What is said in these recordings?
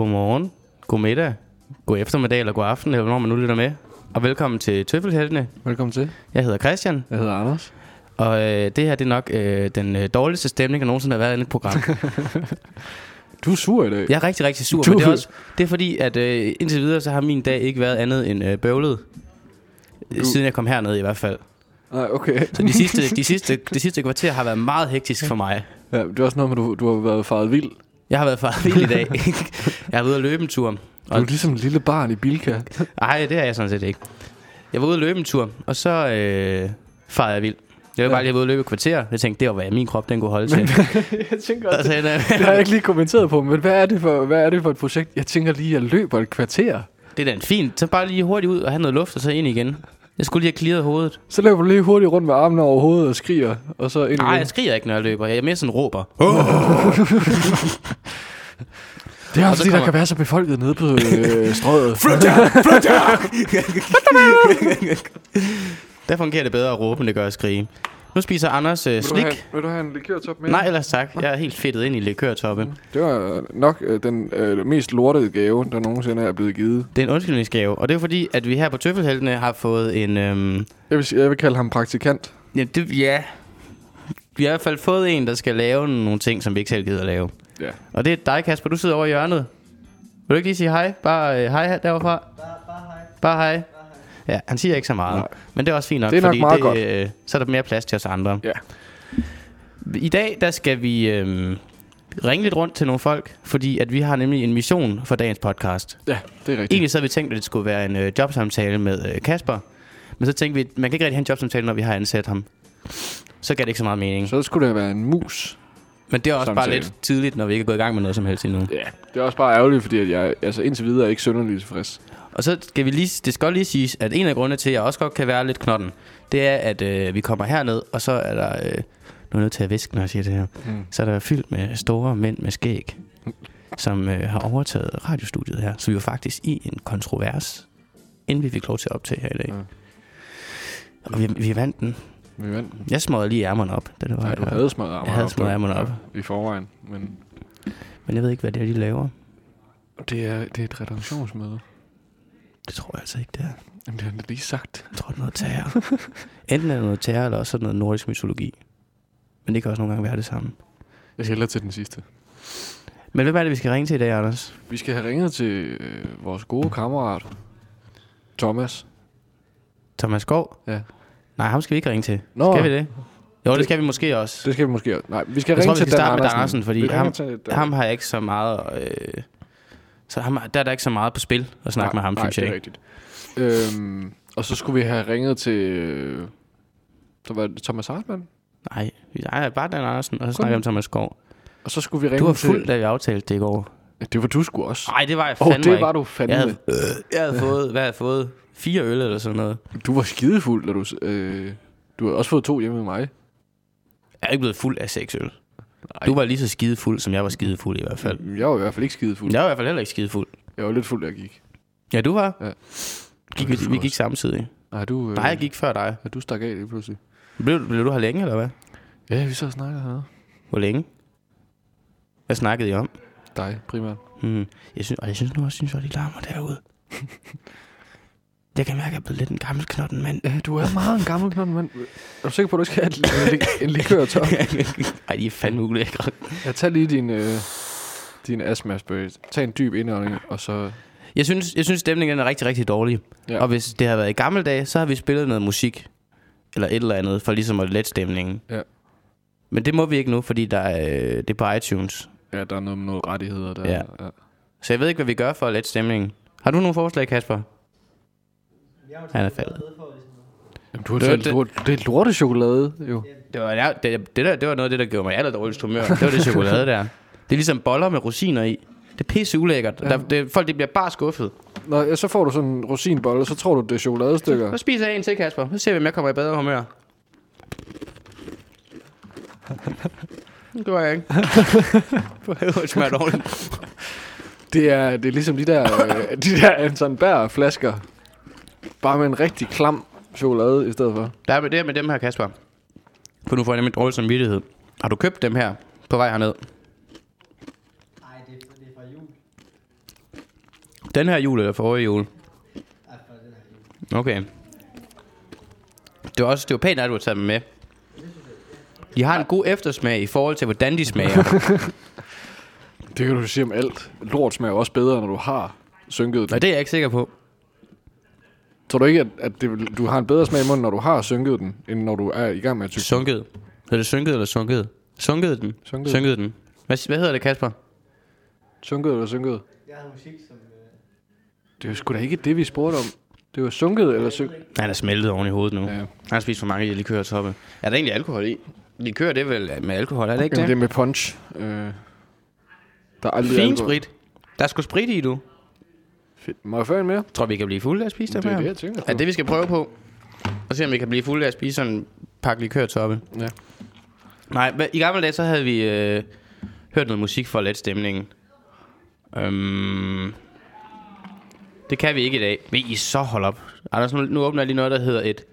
Godmorgen, god middag, god eftermiddag eller god aften, eller hvornår man nu lytter med. Og velkommen til Tøffelheltene. Velkommen til. Jeg hedder Christian, Jeg hedder Anders. og øh, det her det er nok øh, den øh, dårligste stemning, der nogensinde har været i et program. Du er sur i dag. Jeg er rigtig, rigtig sur, Du- men det er, også, det er fordi, at øh, indtil videre, så har min dag ikke været andet end øh, bøvlet. Du... Siden jeg kom herned i hvert fald. Nej, okay. Så de sidste, de, sidste, de sidste kvarter har været meget hektisk for mig. Ja, det er også noget med, du, du har været faret vild. Jeg har været for vild i dag. jeg har været ude at løbe en tur. Du er ligesom et lille barn i Bilka. Nej, det er jeg sådan set ikke. Jeg var ude at løbe en tur, og så øh, farede jeg vild. Jeg var Ja. bare lige ude at løbe et kvarter. Jeg tænkte, det var, hvad min krop den kunne holde til. jeg tænker Og så, øh, det har jeg ikke lige kommenteret på, men hvad er det for, hvad er det for et projekt? Jeg tænker lige, at jeg løber et kvarter. det er da fint. Så bare lige hurtigt ud og have noget luft, og så ind igen. Jeg skulle lige have clearet hovedet. Så løber du lige hurtigt rundt med armene over hovedet og skriger, og så ind Nej, jeg skriger ikke, når jeg løber. Jeg er mere sådan råber. Det er Og også så fordi, der kommer- kan være så befolket nede på øh, strøget. Der fungerer det bedre at råbe, end det gør at skrige. Nu spiser Anders øh, Vil du, have, slik. vil du have en likørtop med? Nej, ellers tak. Jeg er helt fedtet ind i likørtoppe. Det var nok øh, den øh, mest lortede gave, der nogensinde er blevet givet. Det er en undskyldningsgave, og det er fordi, at vi her på Tøffelheltene har fået en... Øhm, Jeg vil, jeg vil kalde ham praktikant. ja, det, ja, vi har i hvert fald fået en, der skal lave nogle ting, som vi ikke selv gider at lave. Ja. Og det er dig, Kasper. Du sidder over i hjørnet. Vil du ikke lige sige hej? Bare øh, hej derovre fra. Bare hej. Ja, han siger ikke så meget. Nej. Men det er også fint nok, Det er nok fordi meget det, godt. Øh, så er der mere plads til os andre. Ja. I dag, der skal vi øh, ringe lidt rundt til nogle folk, fordi at vi har nemlig en mission for dagens podcast. Ja, det er rigtigt. Egentlig så havde vi tænkt, at det skulle være en øh, jobsamtale med øh, Kasper. Men så tænkte vi, at man kan ikke rigtig have en jobsamtale, når vi har ansat ham. Så gav det ikke så meget mening. Så skulle det være en mus. Men det er også bare lidt tidligt, når vi ikke er gået i gang med noget som helst endnu. Ja. Det er også bare ærgerligt, fordi at jeg altså indtil videre er ikke synderligt tilfreds. Og så skal vi lige, det skal lige siges, at en af grundene til, at jeg også godt kan være lidt knotten, det er, at øh, vi kommer herned, og så er der... Øh, nu er jeg nødt til at viske, når jeg siger det her. Mm. Så er der fyldt med store mænd med skæg, som øh, har overtaget radiostudiet her. Så vi var faktisk i en kontrovers, inden vi fik lov til at optage her i dag. Ja. Og vi, vi vandt den. Vi vandt. den. Jeg smadrede lige ærmerne op, da det var. Nej, du havde Jeg ærmerne havde op, smadret der. ærmerne op. Ja, I forvejen. Men Men jeg ved ikke, hvad det er, de laver. det er, det er et redaktionsmøde. Det tror jeg altså ikke, det er. Jamen, det har lige sagt. Jeg tror, det er noget terror. Enten er det noget terror, eller også er det noget nordisk mytologi. Men det kan også nogle gange være det samme. Jeg hælder til den sidste. Men hvem er det, vi skal ringe til i dag, Anders? Vi skal have ringet til øh, vores gode kammerat, Thomas. Thomas Skov? Ja. Nej, ham skal vi ikke ringe til. Nå. Skal vi det? Jo, det, Det- skal vi måske også. Det skal vi måske også. Nej, vi skal Jeg ringe tror, vi til skal Dan starte med Dan Andersen. Andersen, fordi ham- til Ham har jeg ikke så meget... Øh, så ham, der er der ikke så meget på spil at snakke med ham, nej, synes det jeg er ikke. rigtigt. Øhm, og så skulle vi have ringet til... Øh, så var det Thomas Hartmann. Nej, er bare Dan Andersen, og så snakker vi om Thomas Skov. Og så skulle vi ringe Du var til... fuld, da vi aftalte det i går. Det var du sgu også. Nej, det var jeg Åh, oh, fandme det ikke. var du fandme. Jeg havde, øh, jeg havde fået, hvad havde jeg fået? Fire øl eller sådan noget. Du var skidefuld, da du... Øh, du har også fået to hjemme med mig. Jeg er ikke blevet fuld af seks øl. Nej. Du var lige så skidefuld, som jeg var skidefuld i hvert fald. Jeg var i hvert fald ikke skidefuld. Jeg var i hvert fald heller ikke skidefuld. Jeg var lidt fuld, da jeg gik. Ja, du var? Ja. Gik, vi, vi gik samtidig. Nej, du... Øh, Nej, jeg gik før dig. Ja, du stak af lige pludselig. Blev, blev du her længe, eller hvad? Ja, vi så snakkede hernede. Hvor længe? Hvad snakkede I om? Dig, primært. Hmm. Jeg synes, og jeg synes nu også, synes, at de larmer derude. jeg kan mærke, at jeg er blevet lidt en gammel knotten mand. Ja, du er meget en gammel knald, mand. Er du sikker på, at du skal have en, en, likør top? Ej, de er fandme ulækre. Jeg tager lige din, øh, din astmaspray. Tag en dyb indånding, og så... Jeg synes, jeg synes stemningen er rigtig, rigtig dårlig. Ja. Og hvis det har været i gamle dage, så har vi spillet noget musik. Eller et eller andet, for ligesom at lette stemningen. Ja. Men det må vi ikke nu, fordi der er, øh, det er på iTunes. Ja, der er noget med noget rettigheder der. Ja. ja. Så jeg ved ikke, hvad vi gør for at lette stemningen. Har du nogle forslag, Kasper? Han er faldet. Jamen, du har Det- det- har, det er lortechokolade, jo. Det var, det, det, der, det var noget af det, der gjorde mig aller dårligst humør. Det var det chokolade der. Det er ligesom boller med rosiner i. Det er pisse ulækkert. Ja. Der, det, folk de bliver bare skuffet. Nå, ja, så får du sådan en rosinbolle, og så tror du, det er chokoladestykker. Så spiser jeg en til, Kasper. Så ser vi, om jeg kommer i bedre humør. Det gør jeg ikke. For helvede, det smager dårligt. Det er, det er ligesom de der, øh, de der Anton Bær flasker. Bare med en rigtig klam chokolade i stedet for. Der er med det med dem her, Kasper. For nu får jeg nemlig dårlig samvittighed. Har du købt dem her på vej herned? Nej, det, er- det er fra jul. Den her jul eller forrige jul? Okay. Det var også det var pænt, at du har taget dem med. De har en god eftersmag i forhold til, hvordan de smager. Det kan du sige om alt. Lort smager også bedre, når du har synket Og den. det er jeg ikke sikker på. Tror du ikke, at, at det, du har en bedre smag i munden, når du har synket den, end når du er i gang med at tygge den? Sunket. Hedder det synket eller sunket? Sunket den. Sunket. Sunket den. Hvad, hvad hedder det, Kasper? Sunket eller synket? Jeg har musik, som... Øh, Det er sgu da ikke det, vi spurgte om. Det var sunket eller synket? Han er smeltet oven i hovedet nu. Ja. Han har spist for mange likør toppe. Er der egentlig alkohol i? Likør, det er vel med alkohol, er det ikke Jamen, det det? er med punch. Øh, der er aldrig Fin alkohol. sprit. Der er sgu sprit i, du. Fedt. Må jeg få en mere? Tror vi kan blive fulde af at spise dem Det er her? det, jeg tænker på. Er det, vi skal prøve på? Og se, om vi kan blive fulde af at spise sådan en pakke likørtoppe. Ja. Nej, i gamle dage, så havde vi øh, hørt noget musik for at lette stemningen. Øhm, det kan vi ikke i dag. Vil I så holde op? Anders, nu, nu åbner jeg lige noget, der hedder et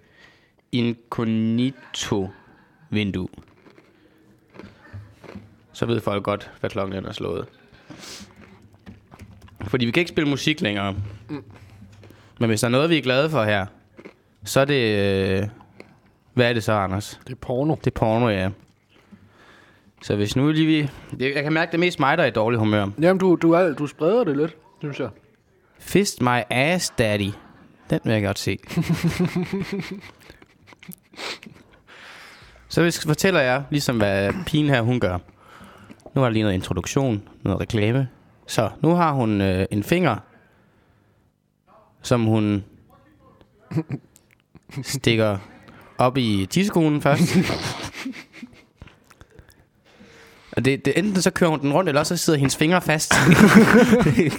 incognito-vindue. Så ved folk godt, hvad klokken er slået. Fordi vi kan ikke spille musik længere. Men hvis der er noget, vi er glade for her, så er det... Øh, hvad er det så, Anders? Det er porno. Det er porno, ja. Så hvis nu lige vi... Jeg jeg kan mærke, det er mest mig, der er i dårlig humør. Jamen, du, du, er, du spreder det lidt, synes jeg. Fist my ass, daddy. Den vil jeg godt se. Så hvis fortæller jeg, ligesom hvad pigen her, hun gør. Nu har der lige noget introduktion, noget reklame. Så nu har hun øh, en finger, som hun stikker op i tissekonen først. Og det, det, enten så kører hun den rundt, eller også så sidder hendes fingre fast.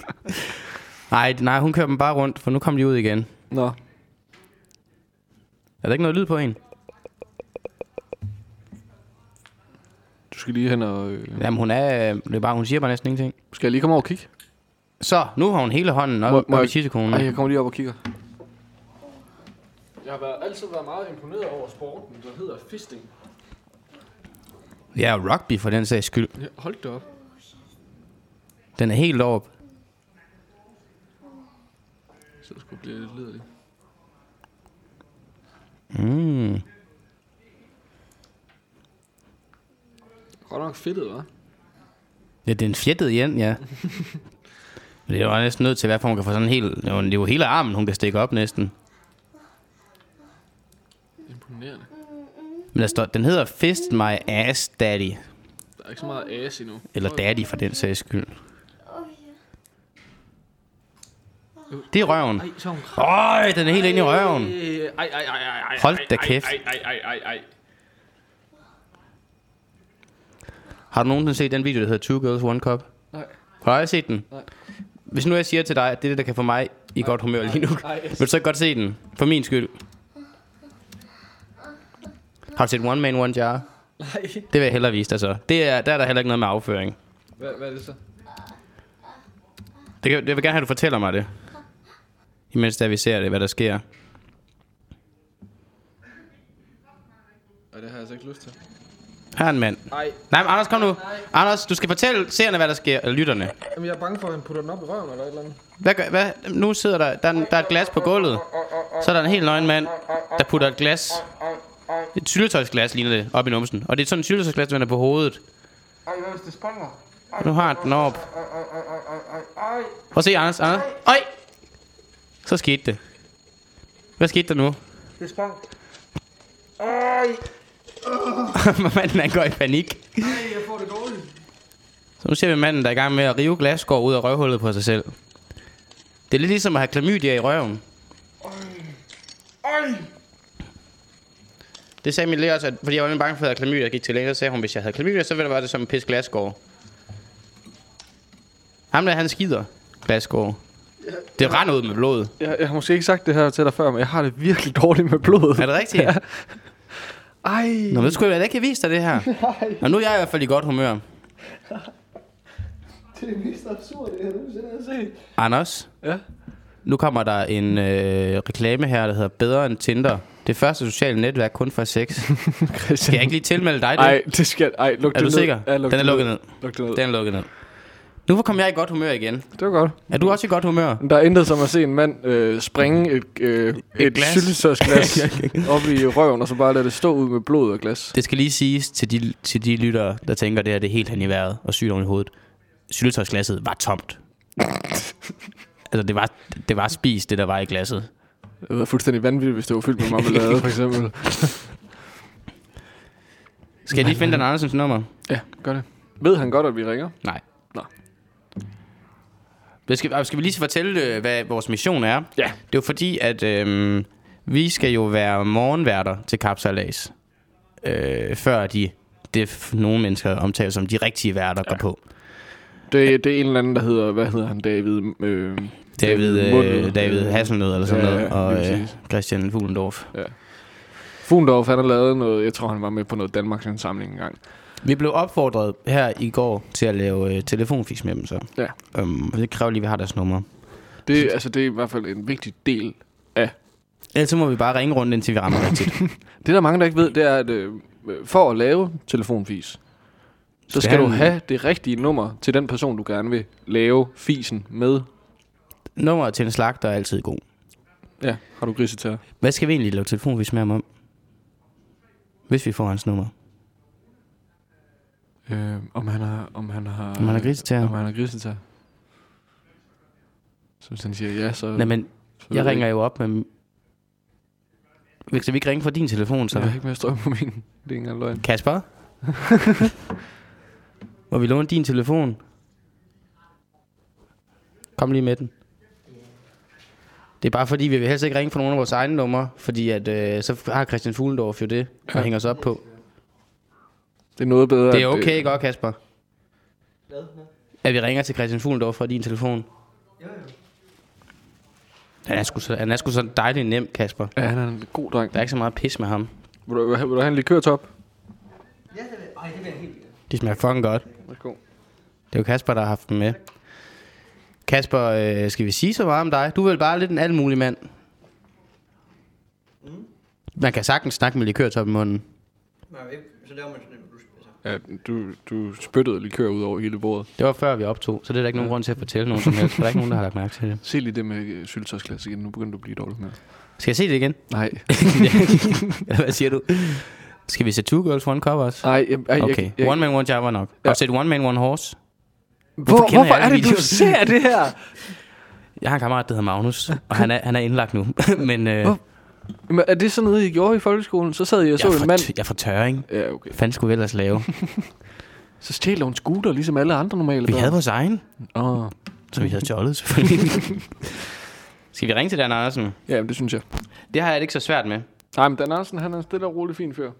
nej, nej, hun kører dem bare rundt, for nu kommer de ud igen. Nå. Er der ikke noget lyd på en? Skal lige hen og... Øh, Jamen, hun er, det er bare, hun siger bare næsten ingenting. skal jeg lige komme over og kigge? Så, nu har hun hele hånden op, Må- må op i jeg- tissekonen. Ej, jeg kommer lige op og kigger. Jeg har været, altid været meget imponeret over sporten, der hedder fisting. Ja, og rugby for den sags skyld. Ja, hold da op. Den er helt op. Så skulle blive lidt lederlig. Mm. Godt nok fedtet, hva'? Ja, det er en fjettet igen, ja. Men det er jo næsten nødt til, hvad for hun kan få sådan en hel... Det er jo- hele armen, hun kan stikke op næsten. Imponerende. Men der står, den hedder Fist My Ass Daddy. Der er ikke så meget ass endnu. Eller Daddy for den sags skyld. Det er røven. Øj, den er helt inde i røven. Ej, ej, ej, ej, ej. Hold da kæft. Ej, ej, ej, ej, ej. Har du nogensinde set den video, der hedder Two Girls, One Cup? Nej. Har du aldrig set den? Nej. Hvis nu jeg siger til dig, at det er det, der kan få mig i godt humør lige nu, Ej, vil du så godt se den? For min skyld. Har du set One Man, One Jar? Nej. Det vil jeg hellere vise dig så. Det er, der er der heller ikke noget med afføring. Hvad, hvad er det så? Det kan, jeg vil gerne have, at du fortæller mig det. Imens der vi ser det, hvad der sker. Ej, det har jeg altså ikke lyst til. Her er en mand. Ej, Nej, men Anders, kom nu. Anders, du skal fortælle seerne, hvad der sker. Eller lytterne. jamen, jeg er bange for, at han putter den op i røven eller et eller andet. Hvad, gør, hvad, nu sidder der, der, er, en- der er et glas på gulvet. Så er der en helt nøgen mand, der putter et glas, et syltetøjsglas ligner det, op i numsen. Og det er sådan et syltetøjsglas, der vender på hovedet. Ej, hvad hvis det springer? Nu har han den op. Prøv at se, Anders. Anders. Øj! Så skete det. Hvad skete der nu? Det sprang. manden han går i panik. Ej, jeg får det dårligt. Så nu ser vi manden, der er i gang med at rive glasskår ud af røvhullet på sig selv. Det er lidt ligesom at have klamydia i røven. Ej! Det sagde min lærer også, at, fordi jeg var lidt bange for, at jeg havde klamydia, jeg gik til lægen, så sagde hun, hvis jeg havde klamydia, så ville det være det som en pis glasskår. Ham der, han skider glasskår. Det render ud med blod. Jeg, jeg har måske ikke sagt det her til dig før, men jeg har det virkelig dårligt med blodet. Er det rigtigt? Ja. Ej! Nå, men det skulle jeg da ikke have vist dig det her. Og nu er jeg i hvert fald i godt humør. Det er mest absurd, det jeg nogensinde har set. Anders, Ja. nu kommer der en øh, reklame her, der hedder Bedre end Tinder. Det første sociale netværk kun for sex. Skal jeg ikke lige tilmelde dig det? Ej, det skal... Ej, luk er det du ned. sikker? Ja, luk Den er det lukket ned. Luk det ned. Den er lukket ned. Nu kom jeg i godt humør igen. Det var godt. Er du også i godt humør? Der er intet som at se en mand øh, springe et, øh, et, et glas. syltetøjsglas op i røven, og så bare lade det stå ud med blod og glas. Det skal lige siges til de, til de lyttere, der tænker, det her det er helt hen i vejret og sygt oven i hovedet. Syltetøjsglasset var tomt. altså, det var, det var spist, det der var i glasset. Det var fuldstændig vanvittigt, hvis det var fyldt med marmelade, for eksempel. Skal jeg lige finde den Andersens nummer? Ja, gør det. Ved han godt, at vi ringer? Nej. Skal, skal vi lige fortælle, øh, hvad vores mission er? Ja. Det er jo fordi, at øhm, vi skal jo være morgenværter til Kapsalas. Øh, før de, det nogle mennesker omtaler som de rigtige værter ja. går på. Det, det er en eller anden, der hedder, hvad hedder han, David? Øh, David, Mundel. øh, David Hasselnød eller sådan Ja, noget, ja, og øh. Christian Fuglendorf. Fuglendorf, han har lavet noget, jeg tror, han var med på noget Danmarks indsamling engang. Vi blev opfordret her i går til at lave øh, telefonfis med dem, så. Ja. Um, det kræver lige, at vi har deres nummer. Det, altså, det er i hvert fald en vigtig del af Ellers så må vi bare ringe rundt, indtil vi rammer rigtigt. Det, der mange, der ikke ved, det er, at øh, for at lave telefonfis, så Skal du have det rigtige nummer til den person, du gerne vil lave fisen med. Nummeret til en slagter er altid god. Ja, har du griset til? Hvad skal vi egentlig lave telefonfis med ham om? Hvis vi får hans nummer. Øh, om han har... Om han har, Om han har griset til Om han har griset til. Så hvis han siger ja, så... Nej, men så jeg ringer ikke. jo op med... Skal vi ikke ringe fra din telefon, så? Jeg har ikke mere strøm på min. Det er ikke engang løgn. Kasper? Må vi låne din telefon? Kom lige med den. Det er bare fordi, vi vil helst ikke ringe fra nogen af vores egne numre, fordi at, øh, så har Christian Fuglendorf jo det, at hænge os op på. Det er noget bedre. Det er okay, godt Kasper? At vi ringer til Christian Fuglendorf fra din telefon? Han er sgu så, han er sgu så dejlig nem, Kasper. Ja, han er en god dreng. Der er ikke så meget pis med ham. Vil du, vil du have en likørtop? De smager fucking godt. Værsgo. Det er jo Kasper, der har haft dem med. Kasper, øh, skal vi sige så meget om dig? Du er vel bare lidt en almulig mand. Man kan sagtens snakke med likørtop i munden. Nej, så laver man sådan Ja, du, du spyttede likør ud over hele bordet. Det var før vi optog, så det er der ikke nogen grund til at fortælle nogen som helst, for der er ikke nogen, der har lagt mærke til det. Se lige det med øh, syltetøjsglas igen. Nu begynder du at blive dårlig med. Skal jeg se det igen? Nej. Hvad siger du? Skal vi se Two Girls, One Cup også? Nej, jeg, jeg, Okay, jeg, jeg, One Man, One Java nok. Ja. Du set One Man, One Horse? Hvor, kender hvorfor er det, du videoer? ser det her? Jeg har en kammerat, der hedder Magnus, og han er, han er indlagt nu. Men øh, Hvor- Jamen, er det sådan noget, I gjorde i folkeskolen? Så sad I og jeg, så er en mand... jeg er for tørring. Ja, okay. Hvad fanden skulle vi ellers lave? Så stjæler hun scooter, ligesom alle andre normale Vi børn. havde vores egen, Åh, så vi havde stjålet selvfølgelig. Skal vi ringe til Dan Andersen? ja, det synes jeg. Det har jeg det ikke så svært med. Nej, men Dan Andersen, han er en stille og rolig fin fyr.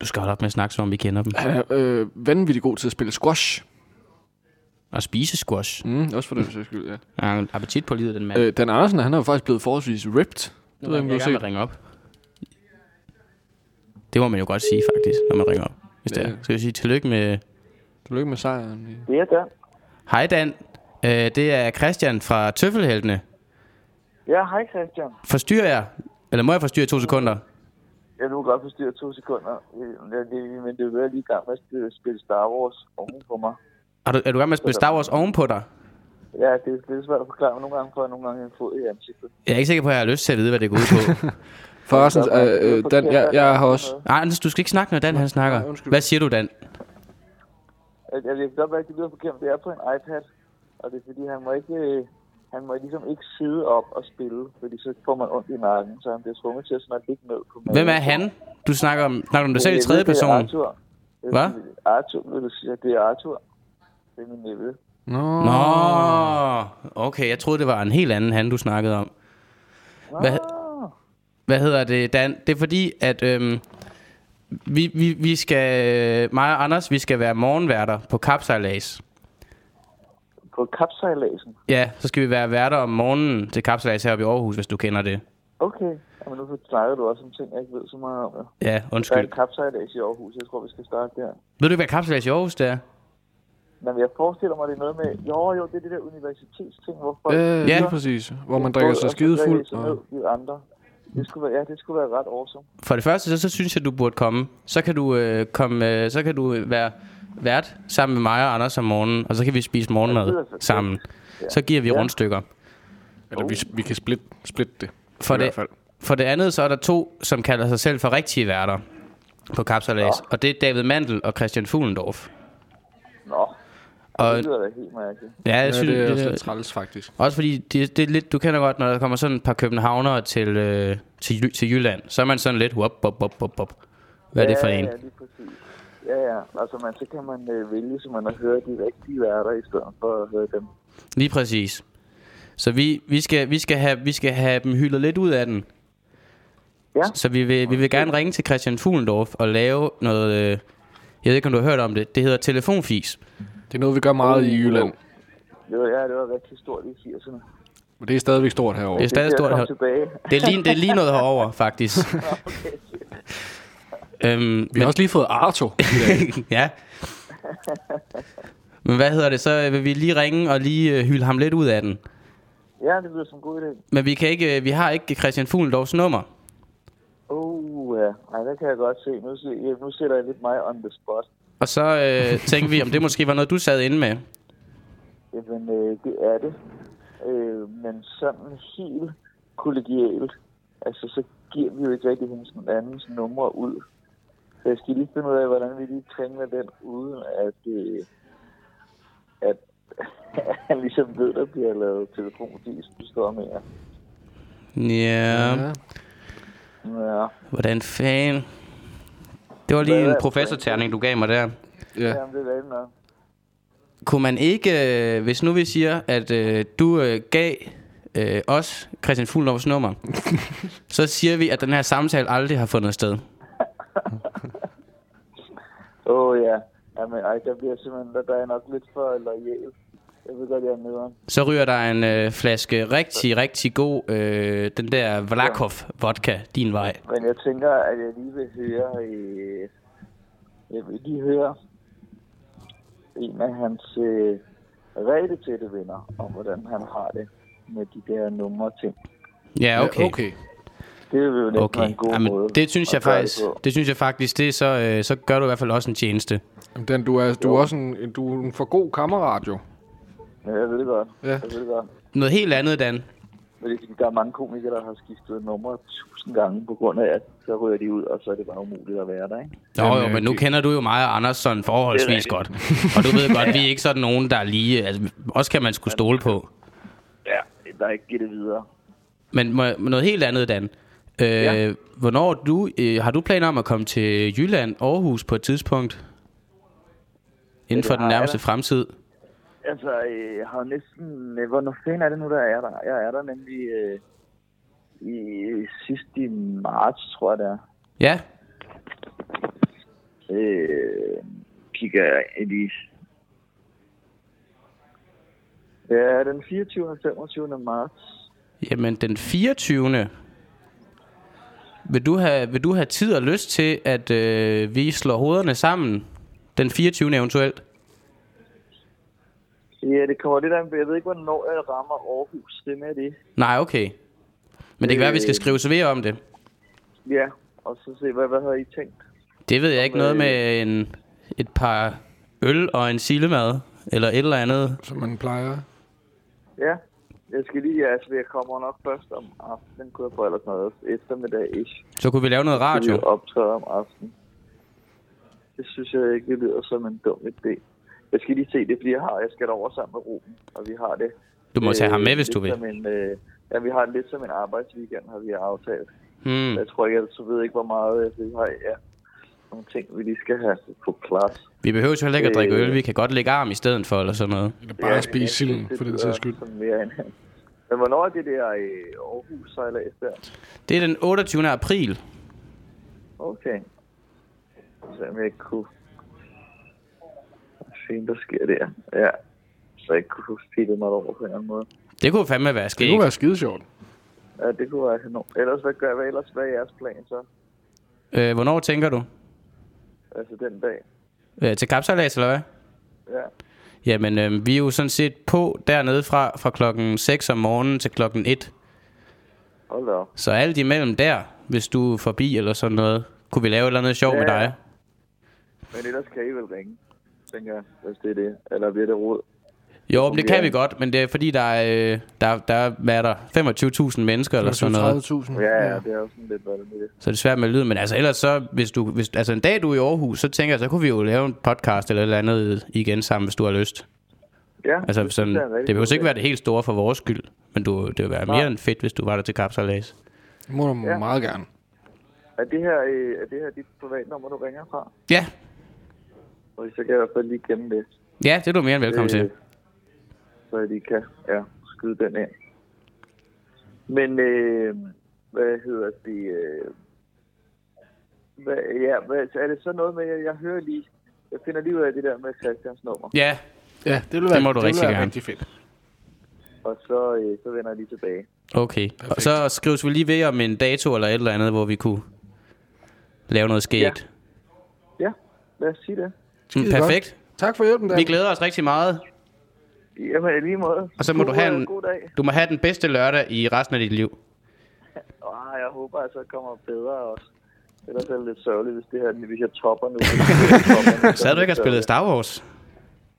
Du skal holde op med at snakke, som om vi kender dem. Han er øh, vanvittig god til at spille squash. Og spise squash. Mm, også for den sags skyld, ja. Jeg har en appetit på livet, den mand. Øh, Dan Andersen, han er jo faktisk blevet forholdsvis ripped. Nu Det ved jeg, om du har set. ringe op. Det må man jo godt sige, faktisk, når man ringer op. Hvis det Ja. er. Skal jeg sige tillykke med... Tillykke med sejren. Det er Dan. Hej Dan. Øh, det er Christian fra Tøffelheltene. Ja, hej Christian. Forstyrrer jeg? Eller må jeg forstyrre to sekunder? Jeg vil godt forstyrre to sekunder, Øh, det- det- men det er lige i gang med at spille- spille Star Wars oven på mig. Er du, er du gang med at spille Star Wars ovenpå dig? Ja, det er lidt svært at forklare, men nogle gange får jeg nogle gange en fod i ansigtet. Jeg er ikke sikker på, at jeg har lyst til at vide, hvad det går ud på. Forresten, øh, øh, Dan, jeg, jeg har også... Nej, Anders, du skal ikke snakke, når Dan han snakker. Hvad siger du, Dan? Jeg, jeg ved godt, hvad det lyder forkert, det er på en iPad. Og det er fordi, han må ikke, øh, han må ligesom ikke sidde op og spille, fordi så får man ondt i nakken, så han bliver tvunget til at sådan at ligge ned på. Hvem er han? Du snakker om, snakker du om dig selv i tredje det er person? Arthur. Jeg Hvad? Arthur, vil du sige, at det er Arthur. Det er min nevø. Nå. Nå, okay, jeg troede, det var en helt anden han, du snakkede om. Hvad, hvad hedder det, Dan? Det er fordi, at øhm, vi, vi, vi skal, mig og Anders, vi skal være morgenværter på kapsejlads. på kapsejladsen. Ja, så skal vi være værter om morgenen til kapsejlads heroppe i Aarhus, hvis du kender det. Okay, Jamen, nu snakker du også om ting, jeg ikke ved så meget om. Ja. Ja, Der er undskyld. en kapsejlads i Aarhus. Jeg tror, vi skal starte der. Ved du, hvad kapsejlads i Aarhus det er? Men jeg forestiller mig, det er noget med... Jo, jo, det er det der universitetsting, hvor folk... Øh, Ja. ja. præcis. Hvor man drikker sig skide fuld. Og... De andre. Det skulle være, ja, det skulle være ret awesome. For det første, så, så synes jeg, du burde komme. Så kan du, øh, komme, øh, så kan du øh, være vært sammen med mig og Anders om morgenen, og så kan vi spise Ja, morgenmad sammen. Så giver vi Ja. rundstykker. Eller vi, vi kan splitte split det. For i det- hvert fald. For det andet, så er der to, som kalder sig selv for rigtige værter på Kapsalas. Og det er David Mandel og Christian Fuglendorf. Nå, Og det lyder da helt mærkeligt. ja, jeg Ja, synes, det er det, også lidt træls, faktisk. også fordi det, det er lidt, du kender godt, når der kommer sådan et par københavnere til, øh, til, til Jylland, så er man sådan lidt, wop, wop, wop, wop, wop. Hvad er det for ja, en? Ja, lige præcis. Ja, ja. Altså, man, så kan man øh, vælge, så man at høre de rigtige værter, i stedet for at høre dem. Lige præcis. Så vi, vi, skal, vi, skal have, vi skal have dem hyldet lidt ud af den. Ja. Så vi vil, vi vil gerne ringe til Christian Fuglendorf og lave noget... Øh, jeg ved ikke, om du har hørt om det. Det hedder telefonfis. Det er noget, vi gør meget i Jylland. Det var, ja, det var rigtig stort i 80'erne. Men det er stadigvæk stort herovre. Det er stadig Det stort er her. tilbage. Det er lige, det er lige noget herover faktisk. øhm, Vi har også lige fået Arto ja. Men hvad hedder det? Så vil vi lige ringe og lige øh, hylde ham lidt ud af den. Ja, det lyder som en god idé. Men vi, kan ikke, øh, vi har ikke Christian Fuglendorfs nummer. Oh, ja. Ej, der kan jeg godt se. Nu, nu sætter jeg lidt mig on the spot. Og så øh, tænkte vi, om det måske var noget, du sad inde med. Jamen, øh, det er det. Øh, men sådan helt kollegialt, altså så giver vi jo ikke rigtig hendes andens numre ud. Så jeg skal lige finde ud af, hvordan vi lige trænger den, uden at, øh, at han ligesom ved, der bliver lavet telefonfis, du står med. Ja, Ja. Ja, hvordan fanden... Det var Hvad lige er en professorterning, du gav mig der. ja. ja. Jamen, det er rigtigt nok. Kunne man ikke, øh, hvis nu vi siger, at øh, du øh, gav øh, os Christian Fuglendorfs nummer, så siger vi, at den her samtale aldrig har fundet sted. Åh oh, ja. Jamen, ej, der bliver simpelthen, der, der er nok lidt for lojal. Jeg ved godt, jeg er nederen. Så ryger der en øh, flaske rigtig, rigtig god, øh, den der Vlakov vodka, din vej. Men jeg tænker, at jeg lige vil høre... Øh, jeg vil lige høre en af hans øh, rigtig tætte venner om, hvordan han har det med de der numre ting. Ja, okay. okay. Det vil jo Okay, en god Jamen, måde. det synes jeg faktisk, Det det synes jeg faktisk, det er så, øh, så gør du i hvert fald også en tjeneste. Den, du er, du er også en, en- du er en for god kammerat, jo. Ja, jeg ved det godt. Ja. Jeg ved det godt. Noget helt andet, Dan. Men det er, fordi, der er mange komikere, der har skiftet numre tusind gange på grund af, at så ryger de ud, og så er det bare umuligt at være der, ikke? Nå Jamen, jo, men nu kender du jo mig og Anders sådan forholdsvis godt. Og du ved godt, vi er ikke sådan nogen, der er lige... Altså, også kan man skulle stole på. Ja, der er ikke givet det videre. Men må, noget helt andet, Dan. Øh, Ja. Hvornår du, øh, har du planer om at komme til Jylland, Aarhus på et tidspunkt? Inden for den nærmeste fremtid? Altså, øh, jeg har næsten... Øh, hvornår fanden er det nu, der er der? Jeg er der nemlig øh, i sidst i marts, tror jeg det er. Ja, Øh, kigger jeg i... Ja, den 24. og 25. marts. jamen den 24. Vil du have, vil du have tid og lyst til, at øh, vi slår hovederne sammen? Den 24. eventuelt? Ja, det kommer lidt an på. Jeg ved ikke, hvornår jeg rammer Aarhus. Det er med det. Nej, okay. Men det kan være, at vi skal Øh. skrive ved om det. Ja, og så se, hvad, hvad havde I tænkt? Det ved jeg ikke. Noget øh, med en, et par øl og en sillemad. Eller et eller andet. Som man plejer. Ja, jeg skal lige, altså jeg kommer nok først om aftenen, kunne jeg få ellers noget eftermiddag-ish. Så kunne vi lave noget Så vi radio. optræde om aftenen. Det synes jeg ikke det lyder som en dum idé. Jeg skal lige se det, fordi jeg har, jeg skal over sammen med Ruben, og vi har det. Du må tage ham med, hvis lidt du vil. En, øh, ja, vi har det lidt som en arbejdsweekend, har vi aftalt. Hmm. Jeg tror ikke, jeg så ved ikke, hvor meget øh, vi har. Ja, nogle ting, vi lige skal have på plads. Vi behøver jo heller ikke at drikke Øh. øl. Vi kan godt lægge arm i stedet for, eller sådan noget. Eller bare at spise silden, for den sags skyld. Men hvornår er det der i Aarhus sejlads der? Det er den 28. april. Okay. Så jeg ikke kunne... Fint, der sker der? Ja. Så jeg ikke kunne spille mig over på en eller anden måde. Det kunne fandme være Det skægt. kunne være skide sjovt. Ja, det kunne være kanon. Ellers, hvad gør hvad ellers? Hvad er jeres plan så? Øh, hvornår tænker du? Altså den dag? Øh, til kapsalas, eller hvad? Ja. Jamen, øh, vi er jo sådan set på dernede fra, fra klokken 6 om morgenen til klokken 1. Hold da. Så alt imellem der, hvis du er forbi eller sådan noget, kunne vi lave et eller andet sjov Ja. med dig. Men ellers kan I vel ringe. Tænker jeg, hvis det er det. Eller bliver det råd? Jo, men det kan vi godt, men det er fordi, der er, øh, der, der er, hvad er der, 25.000 mennesker eller sådan noget. 30.000. Ja, ja, det er jo sådan lidt, hvad det er. Så det er svært med lyd, men altså ellers så, hvis du, hvis, altså en dag du er i Aarhus, så tænker jeg, så kunne vi jo lave en podcast eller et eller andet igen sammen, hvis du har lyst. Ja, Altså det sådan, er det rigtig behøver ikke være det helt store for vores skyld, men du, det vil være mere end fedt, hvis du var der til kapsalas. Det må du Ja. meget gerne. Er det her, øh, er det her dit privatnummer, du ringer fra? Ja, Og så kan jeg i hvert fald lige gemme det. ja, det er du mere end velkommen Øh, til. Så jeg lige kan ja, skyde den ind. Men øh, hvad hedder det? Øh, hvad, ja, hvad, er det så noget med, at jeg hører lige, jeg finder lige ud af det der med Christians nummer, Ja, Ja, det vil være, må du det rigtig gerne. rigtig fedt. og så, øh, så vender jeg lige tilbage. okay. Og så skrives vi lige ved om en dato eller et eller andet, hvor vi kunne lave noget skægt. Ja, lad os sige det. Mm, Skide perfekt. Tak for hjælpen, Dan. Vi glæder os rigtig meget. Jamen, i lige måde. Og så må god, du have en- God dag. Du må have den bedste lørdag i resten af dit liv. Ah, jeg håber, at så kommer bedre også. Ellers er det lidt sørgeligt, hvis det her, hvis jeg topper nu. Så havde du ikke have spillet Star Wars.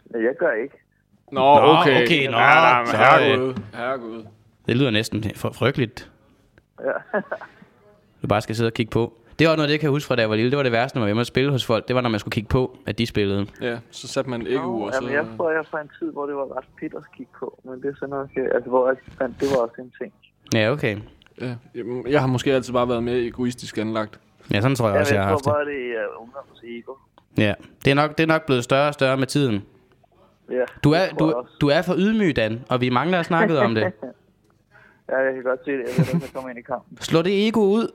Nej, jeg gør ikke. Nå, Nå, okay. okay, nå, ja, så, så, herregud. Herregud. Det lyder næsten frygteligt. Ja. Du bare skal sidde og kigge på. Det var noget, det jeg kan huske fra da jeg var lille. Det var det værste, når man var hjemme og spille hos folk. Det var, når man skulle kigge på, at de spillede. Ja, så satte man ikke ud, og så... Jamen, jeg tror, jeg fra en tid, hvor det var ret fedt at kigge på. Men det er sådan noget, jeg- altså, hvor jeg fandt, det var også en ting. Ja, okay. Ja, jeg har måske altid bare været mere egoistisk anlagt. Ja, sådan tror jeg Ja, også, jeg, jeg har tror haft det. bare, det er ungdoms ego. Ja, det er nok, det er nok blevet større og større med tiden. Ja, Du er, tror jeg du, du er for ydmyg, Dan, og vi mangler at snakke om det. Ja, jeg kan godt se det. Jeg vil nødt komme ind i kampen. Slå det ego ud.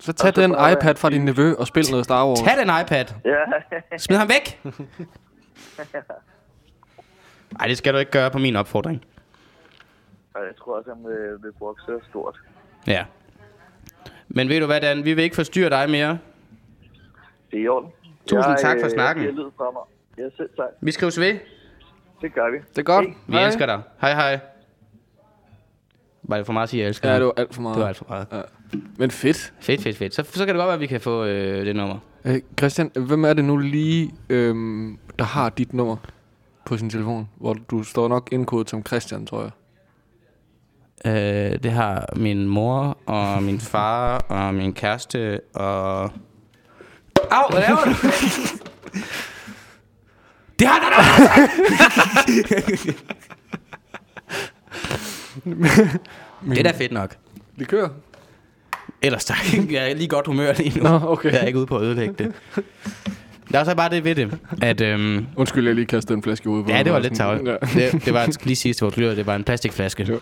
Så tag så den iPad fra din nevø og spil noget Star Wars. Tag den iPad. Ja, Smid ham væk. Nej, det skal du ikke gøre på min opfordring. Og jeg tror også, han vil, vil brokse stort. Ja. Men ved du hvad, Dan? Vi vil ikke forstyrre dig mere. Det er i orden. Tusind jeg, tak for øh, snakken. Jeg giver lyd fra mig. Ja, selv tak. Vi skrives ved. Det gør vi. Det er godt. Hej. Vi Hej. elsker dig. Hej, hej. Var det for meget at sige, jeg elsker Ja, det var alt for meget. det var alt for meget. Ja. Men fedt. Fedt, fedt, fedt. Så, så kan det godt være, at vi kan få øh, det nummer. Øh, Christian, hvem er det nu lige, øhm, der har dit nummer på sin telefon? Hvor du står nok indkodet som Christian, tror jeg. Øh, det har min mor, og min far, og min kæreste, og... Au, hvad laver du? det har der Det er da fedt nok. Likør? Ellers tak. Jeg er lige godt humør lige nu. Nå, okay. Jeg er ikke ude på at ødelægge det. Der er så bare det ved det, at... Øhm, Undskyld, jeg lige kastede en flaske på ja, det var lidt tavligt. Ja. Det, det var, lige til vores lytter, det var en plastikflaske.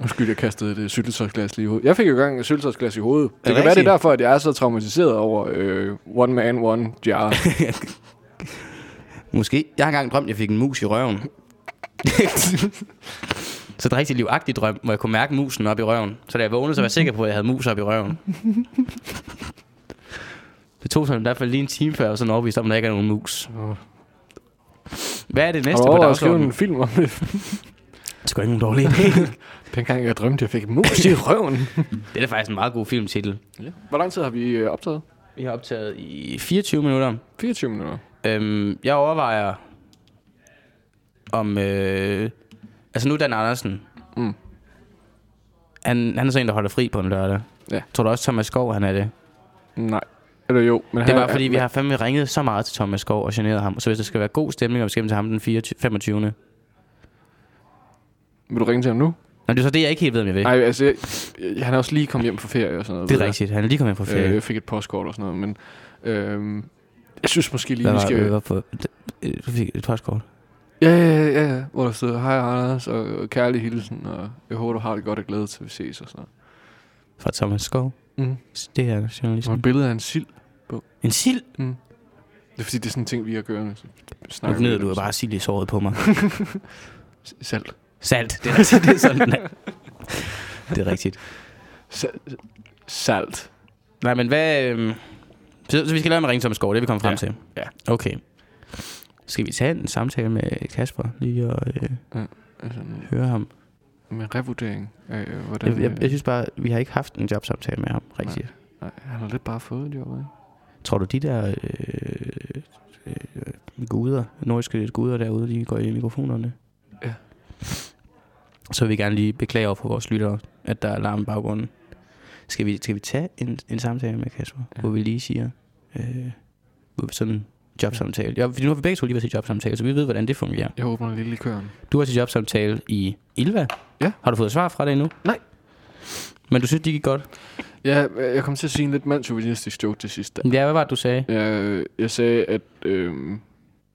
Undskyld, jeg kastede et syltetøjsglas lige i hovedet. Jeg fik jo engang et syltetøjsglas i hovedet. Det, det kan være, det er derfor, at jeg er så traumatiseret over øh, One Man, One Jar. Måske. Jeg har engang drømt, at jeg fik en mus i røven. så det er rigtig livagtig drøm, hvor jeg kunne mærke musen op i røven. Så da jeg vågnede, så var jeg sikker på, at jeg havde mus op i røven. Det tog sådan i hvert fald lige en time før, var sådan overbevist om, at der ikke er nogen mus. Hvad er det Har næste du på overvejet at skrive dagsordenen? en film om det? Det skal ikke nogen dårlig idé. Dengang jeg drømte, jeg fik en mus i røven. det er faktisk en meget god filmtitel. ja. Hvor lang tid har vi øh, optaget? Vi har optaget i 24 minutter. 24 minutter. Øhm, jeg overvejer om... Øh, altså nu Dan Andersen. Mm. Han, han er så en, der holder fri på en lørdag. Ja. Tror du også, Thomas Skov, han er det? Nej. Eller jo. Men Det er han- bare fordi, vi har fandme ringet så meget til Thomas Skov og generet ham. Så hvis der skal være god stemning, og vi skal hjem til ham den 24, 25. Vil du ringe til ham nu? Nå, det er så det, jeg ikke helt ved, om jeg vil. Nej, altså, jeg, jeg, han er også lige kommet hjem fra ferie og sådan noget. det ved er jeg. rigtigt. Han er lige kommet hjem fra ferie. Øh, jeg fik et postkort og sådan noget, men... Øh, jeg synes måske lige, Hvad vi skal... skal... var på, et postkort. Ja, ja, ja, ja, hvor der stod, hej Anders, og kærlig hilsen, og jeg håber, du har det godt og glæde til, vi ses og sådan noget. Fra Thomas Skov. Mm. Det Der var journalisten. et billede af en sild. En sild? Mm. Det er fordi, det er sådan en ting, vi har gjort. Så Nu gnider du jo bare sild i såret på mig. Salt. Salt. Det er, rigtigt, det er sådan, den er. Det er rigtigt. Salt. Salt. Nej, men hvad... Øhm, så, så vi skal lade med at ringe Thomas Skov, det er vi kommet frem Ja. til. Ja. Okay. Skal vi tage en samtale med Kasper lige og øh, Altså, høre ham? med revurdering øh, hvordan... Jeg, jeg, øh, jeg synes bare, vi har ikke haft en jobsamtale med ham rigtigt. nej, han har lidt bare fået et job, ikke? Tror du, de der øh, guder, nordiske guder derude, de går i mikrofonerne. Ja. Så vil vi gerne lige beklage over for vores lyttere, at der er alarm i baggrunden. Skal vi, skal vi tage en, en samtale med Kasper, ja. hvor vi lige siger, øh, hvor vi sådan jobsamtale. Ja, fordi nu har vi begge to lige været til jobsamtale, så vi ved, hvordan det fungerer. Jeg åbner lige likøren. Du var til jobsamtale i Ilva. Ja. Har du fået svar fra det endnu? Nej. Men du synes, det gik godt? Ja, jeg kom til at sige en lidt mandsjuvenistisk joke til sidst. da. Ja, hvad var det, du sagde? Jeg, jeg sagde, at øh,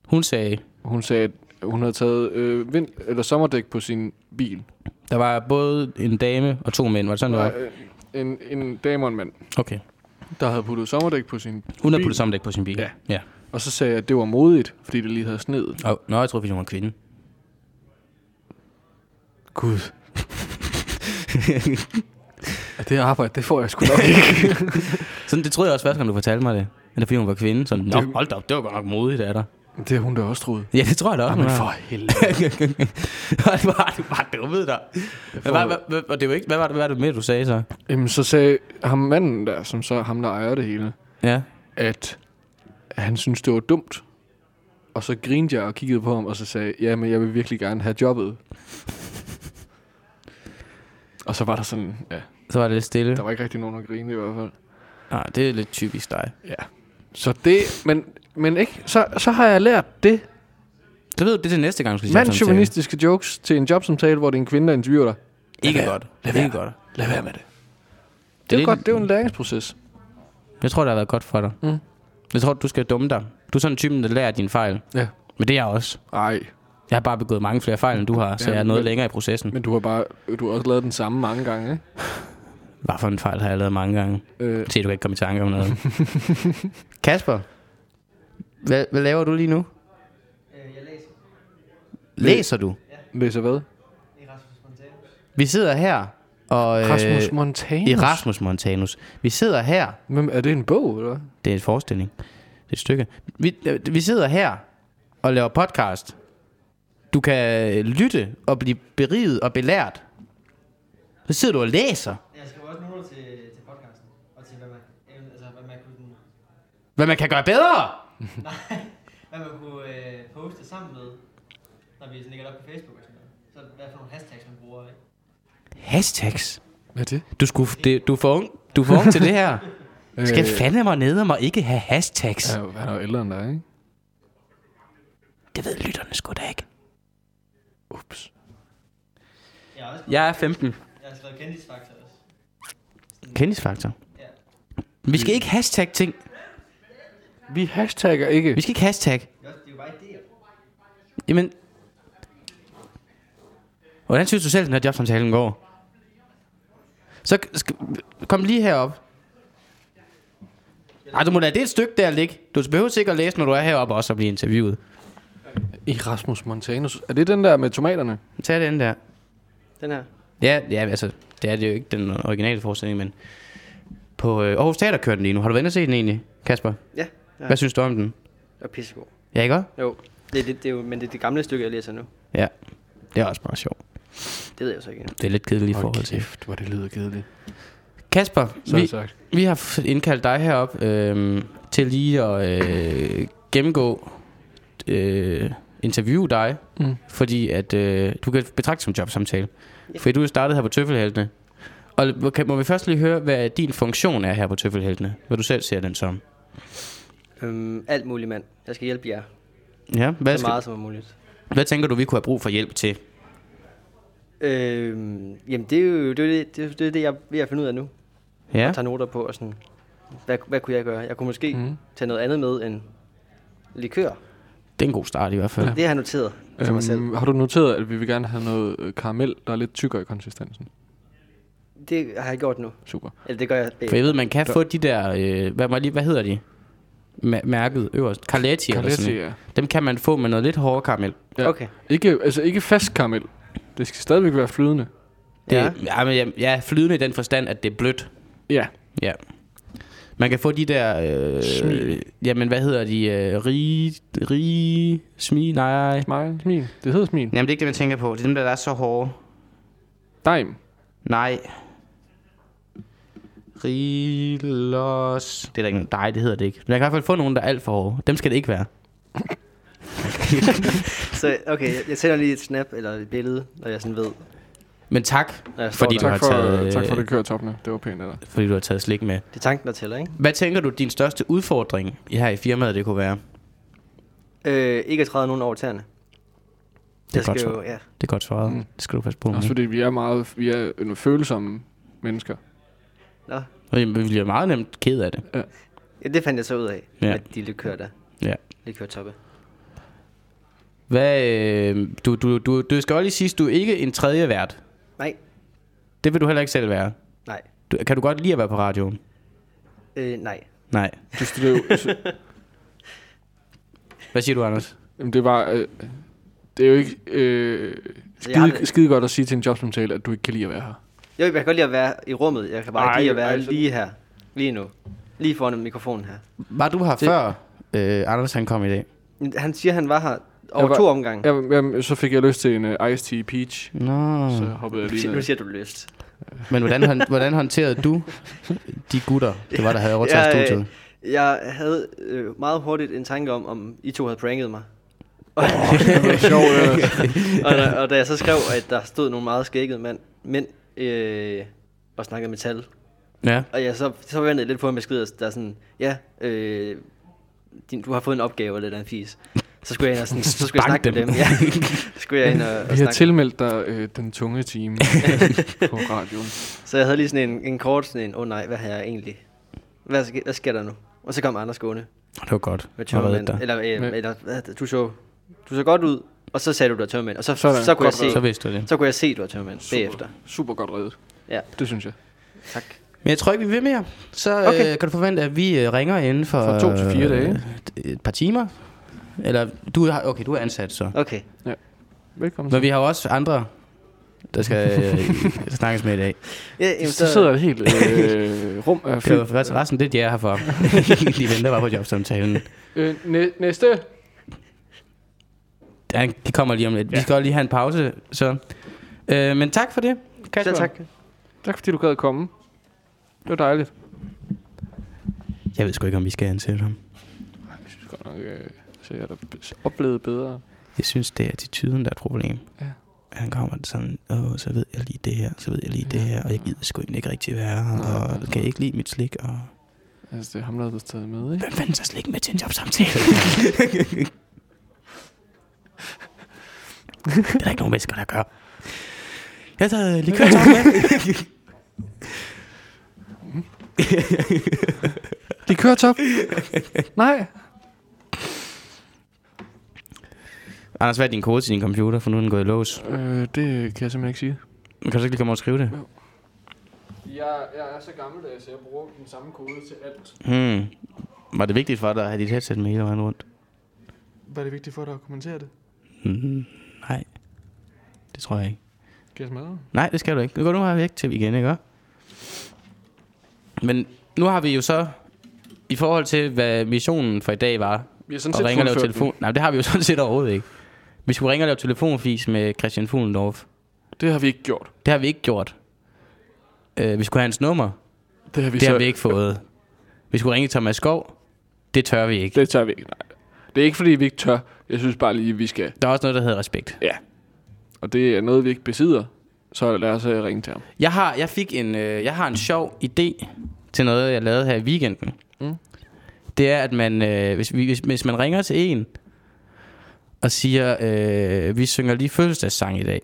Hun sagde, hun sagde, at hun havde taget øh, vind, eller sommerdæk på sin bil. der var både en dame og to mænd. Var det sådan, det var? Øh, en, en dame og en mand, Okay. der havde puttet sommerdæk på sin Hun har bil. puttet sommerdæk på sin bil. Ja. ja. Og så sagde jeg, at det var modigt, fordi det lige havde sneet. Og, nå, jeg tror, fordi hun var kvinde. Gud. ja, det arbejde, det får jeg sgu nok ikke. Sådan, det troede jeg også første gang, du fortalte mig det. Men det er fordi, hun var kvinde. Sådan, Nå, Det- hold da op, det var godt nok modigt af dig. det har hun da også troet. Ja, det tror jeg da også. Jamen for helvede. du var, du var dummet dig. Hvad, det var ikke, hvad var det, hvad var det med, du sagde så? Jamen, så sagde ham manden der, som så ham, der ejer det hele, Ja. at han synes det var dumt. Og så grinede jeg og kiggede på ham, og så sagde ja, men jeg vil virkelig gerne have jobbet. Og så var der sådan, ja, Så var det lidt stille. der var ikke rigtig nogen, der grinede i hvert fald. Nej, det er lidt typisk dig. Ja. Så det, men, men ikke, så, så har jeg lært det. Så ved du, det er til næste gang, du skal. Mandsjuvenistiske jokes til en jobsamtale, hvor det er en kvinde, der interviewer dig. Ikke Lad være. godt. Lad Ikke være. godt. Lad være med det. Det Det er godt, det er jo en læringsproces. Jeg tror, det har været godt for dig. Mm. Jeg tror, du skal dumme dig. Du er sådan en typen, der lærer dine fejl. Ja. Men det er jeg også. Ej, Jeg har bare begået mange flere fejl, end du har, så Ja, jeg er noget men- længere i processen. men du har bare, du har også lavet den samme mange gange, ikke? Hvad for en fejl har jeg lavet mange gange? Øh, Se, du kan ikke komme i tanke om noget. Kasper, hvad, hvad laver du lige nu? Øh, jeg læser Læser du? læser hvad? Vi sidder her og... øh, Rasmus Montanus. I Rasmus Montanus. Vi sidder her. Hvem, er det en bog, eller? Det er en forestilling. Det er et stykke. Vi, øh, vi sidder her og laver podcast. Du kan lytte og blive beriget og belært. Så sidder du og læser. Jeg skriver også noter til, til podcasten, og til hvad man, altså, hvad man kunne, Hvad man kan gøre bedre. nej, hvad man kunne øh, poste sammen med, når vi lægger det op på Facebook og sådan noget. Så hvad for nogle hashtags man bruger, ikke? Hashtags. Hvad er det? Du, skulle, det, du, er for ung, du er for ung til det her. Øh, Skal fandme mig ned og må ikke have hashtags. Ja, han er jo ældre end dig, ikke? Det ved lytterne sgu da ikke. Ups. Jeg er 15. jeg har skrevet kendisfaktor også. Kendisfaktor. Ja. Vi skal ikke hashtag ting. Vi hashtagger ikke. Vi skal ikke hashtag. Det er jo bare idéer. Jamen, hvordan synes du selv, den her jobsamtalen går? Så kom lige herop. Ej, du må lade det et stykke der ligge. Du behøver sikkert læse, når du er heroppe også og blive interviewet. I Rasmus Montanus. Er det den der med tomaterne? Tag den der. Den her. Ja, ja, altså, det er det jo ikke den originale forestilling, men på øh, Aarhus Teater kører den lige nu. Har du været og se den egentlig, Kasper? Ja, ja. Hvad synes du om den? det var pissegod. Ja, ikke også? Jo, det, er det, det er jo, men det er det gamle stykke, jeg læser nu. Ja. Det er også bare sjovt. Det ved jeg så ikke. Det er lidt kedeligt i Hold forhold til. kæft, hvor det lyder kedeligt. Kasper, er vi, sagt. Vi har indkaldt dig herop øh, til lige at øh, gennemgå, øh, interviewe dig, Mm. fordi at øh, du kan betragte som jobsamtale. Fordi du er startet her på Tøffelheltene. Og må- kan, må vi først lige høre, hvad din funktion er her på Tøffelheltene? Hvad du selv ser den som? Øhm, alt muligt, mand. Jeg skal hjælpe jer Ja, hvad, så skal, meget som er muligt. hvad tænker du, vi kunne have brug for hjælp til? Øhm, jamen, det er jo det, er det, det, er det, er det, jeg er ved at finde ud af nu. Ja, Jeg tager noter på og sådan, hvad, hvad kunne jeg gøre? Jeg kunne måske mm. tage noget andet med end likør. det er en god start i hvert fald. Det har jeg noteret til mig selv. Øhm, har du noteret, at vi vil gerne have noget øh, karamel, der er lidt tykkere i konsistensen? Det har jeg gjort nu. Super. Eller det gør jeg For jeg ved, man kan få de der, øh, hvad, hvad, hvad hedder de? Ma- mærket øverst. Carletti eller sådan Carletti, ja. Dem kan man få med noget lidt hårdere karamel. ja. Okay. Ikke, altså ikke fast karamel. Det skal stadigvæk være flydende. Det, Ja. ja. Men, ja, ja, flydende i den forstand, at det er blødt. Ja. Ja. Man kan få de der... Øh, Smil. Jamen, hvad hedder de? Øh, rige... Rige... Smil? Nej. Smile, smil. Det hedder smil. Jamen, det er ikke det, man tænker på. Det er dem, der er så hårde. Daim. Nej. Rilos... Det er der ikke. Nej, det hedder det ikke. Men jeg kan i hvert fald få nogen, der er alt for hårde. Dem skal det ikke være. Så okay, jeg, sender lige et snap eller et billede, når jeg sådan ved, Men tak, står Fordi du har Tak for, taget, tak for øh, det kører toppene. Det var pænt dig. fordi du har taget slik med. Det er tanken, der tæller, ikke? Hvad tænker du, din største udfordring her i firmaet, det kunne være? Øh, ikke at træde nogen over tæerne. Det er Jeg godt jo, ja. Det er godt svaret. Mm. Det skal du passe på med. Også fordi vi er meget vi er nogle følsomme mennesker. Nå. Og Vi bliver meget nemt ked af det. ja, det fandt jeg så ud af, Ja. ja. at de likør der. Ja. Likør toppe. Hvad, øh, du, du, du, du skal også lige sige, at du er ikke en tredje vært. Nej, Det vil du heller ikke selv være. nej, Du, kan du godt lide at være på radioen? øh, nej. Nej. Du studerer jo, så- Hvad siger du, Anders? jamen, det var... Øh, det er jo ikke øh, jeg har skide, skide godt at sige til en jobsamtale, at du ikke kan lide at være her. Jo, jeg kan godt lide at være i rummet. Jeg kan bare Ej, ikke lide at være altså- lige her. Lige nu. Lige foran mikrofonen her. Var du her Det- før øh, Anders han kom i dag? Han siger, han var her over var- to omgange. Jeg, jeg, så fik jeg lyst til en uh, Ice Tea Peach, Nå. så hoppede jeg Nu lige siger, ned. nu siger du lyst. Men hvordan, hånd- hvordan hånderede du de gutter, det var, der havde overtaget Jeg, øh, studiet? Jeg havde øh, meget hurtigt en tanke om, om I to havde pranket mig. Det var sjovt. øh. og, da, og da jeg så skrev, at der stod nogle meget skækkede mænd, mænd øh, og snakkede metal, Ja. og jeg så, så ventede jeg lidt på en besked, der er sådan, ja, øh, din, du har fået en opgave eller den fis. Så skulle jeg ind og, sådan, så skulle jeg snakke med dem. dem. Ja. Så skulle jeg ind og, og Vi har tilmeldt dig øh, den tunge time på radioen. Så jeg havde lige sådan en, en kort sådan en, åh oh, nej, hvad har jeg egentlig? Hvad, sker- hvad sker der nu? Og så kom Anders gående Det var godt. med tørmænd. Eller, øh, eller du så, du så godt ud, og så sagde du, du var tørmænd. Og så, så, Sådan, så, kunne jeg se. Så vidste du det. så kunne jeg se, du var tørmænd Super. bagefter. Super godt reddet. Ja. Det synes jeg. Tak. Men jeg tror ikke, vi vil mere. Så okay. Øh, kan du forvente, at vi øh, ringer inden for... For to til fire øh, dage. Et par timer. Eller du har, okay, du er ansat så. Okay. Velkommen Men vi har jo også andre, der skal øh, snakkes med i dag. Ja, jamen, Så sidder et helt øh, rum af Det var fyldt. faktisk resten, det er de er her for. de venter bare på jobsamtalen. Øh, næ- næste. Ja, de kommer lige om lidt. Vi skal også lige have en pause, så... Øh, men tak for det, Kasper. Så tak. Tak fordi du gad komme. Det var dejligt. Jeg ved sgu ikke, om vi skal ansætte ham. Jeg synes godt nok, øh, jeg er b- oplevet bedre. Jeg synes, det er attituden, der er et problem. Ja. Han kommer sådan, åh, så ved jeg lige det her, så ved jeg lige det Ja. her, og jeg gider sgu ikke rigtig være her, Nej, og nej, kan nej. ikke lide mit slik, og... Altså, det er ham, der er blevet taget med, ikke? Hvem fanden så slik med til en jobsamtale? det er der ikke nogen mennesker, der gør. Jeg har taget likørtop med. Kører top. Nej. Anders, hvad er din kode til din computer, for nu er den gået i lås? Øh, det kan jeg simpelthen ikke sige. Kan du så ikke lige komme og skrive det? Jeg, jeg er så gammeldags, så jeg bruger den samme kode til alt. Hmm. Var det vigtigt for dig at have dit headset med hele vejen rundt? Hvad er det vigtigt for dig at kommentere det? Mm, nej. Det tror jeg ikke. Kan jeg smadre? Nej, det skal du ikke. Nu går du her væk til igen, ikke? Men nu har vi jo så, i forhold til, hvad missionen for i dag var, Vi har sådan set ringe og lave telefon... Nej, det har vi jo sådan set overhovedet ikke. Vi skulle ringe og lave telefonfis med Christian Fuglendorf. Det har vi ikke gjort. Det har vi ikke gjort. Uh, vi skulle have hans nummer. Det har vi Det så... har vi ikke fået. Vi skulle ringe til Thomas Skov. Det tør vi ikke. Det tør vi ikke, nej. Det er ikke, fordi vi ikke tør. Jeg synes bare lige, vi skal. Der er også noget, der hedder respekt. Og det er noget, vi ikke besidder. Så lad os øh, ringe til ham. Jeg har, jeg fik en, øh, jeg har en sjov idé til noget, jeg lavede her i weekenden. Mm. Det er, at man, øh, hvis, vi, hvis, hvis man ringer til en og siger, øh, vi synger lige fødselsdagssang i dag,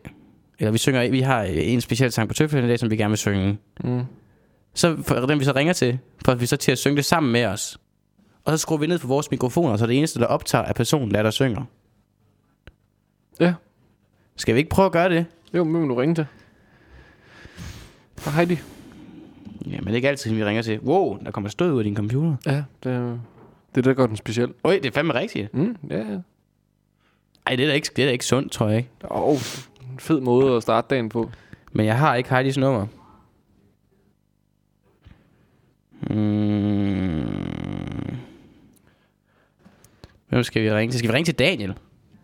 eller vi synger, vi har en speciel sang på tøflen i dag, som vi gerne vil synge, Mm. så for den vi så ringer til, får vi så til at synge det sammen med os. Og så skruer vi ned på vores mikrofoner, så det eneste, der optager, er personen, der, er, der synger. Ja. Skal vi ikke prøve at gøre det? Jo, men vil du ringe til? Fra Heidi. Ja, men det er ikke altid, vi ringer til. Wow, der kommer stød ud af din computer. Ja, det er, det er det, der gør den speciel. Øj, det er fandme rigtigt. Mm, ja, ja. Ej, det er da ikke, det er da ikke sundt, tror jeg ikke. Og en fed måde at starte dagen på. Men jeg har ikke Heidis nummer. Mm. Hvem skal vi ringe til? Skal vi ringe til Daniel?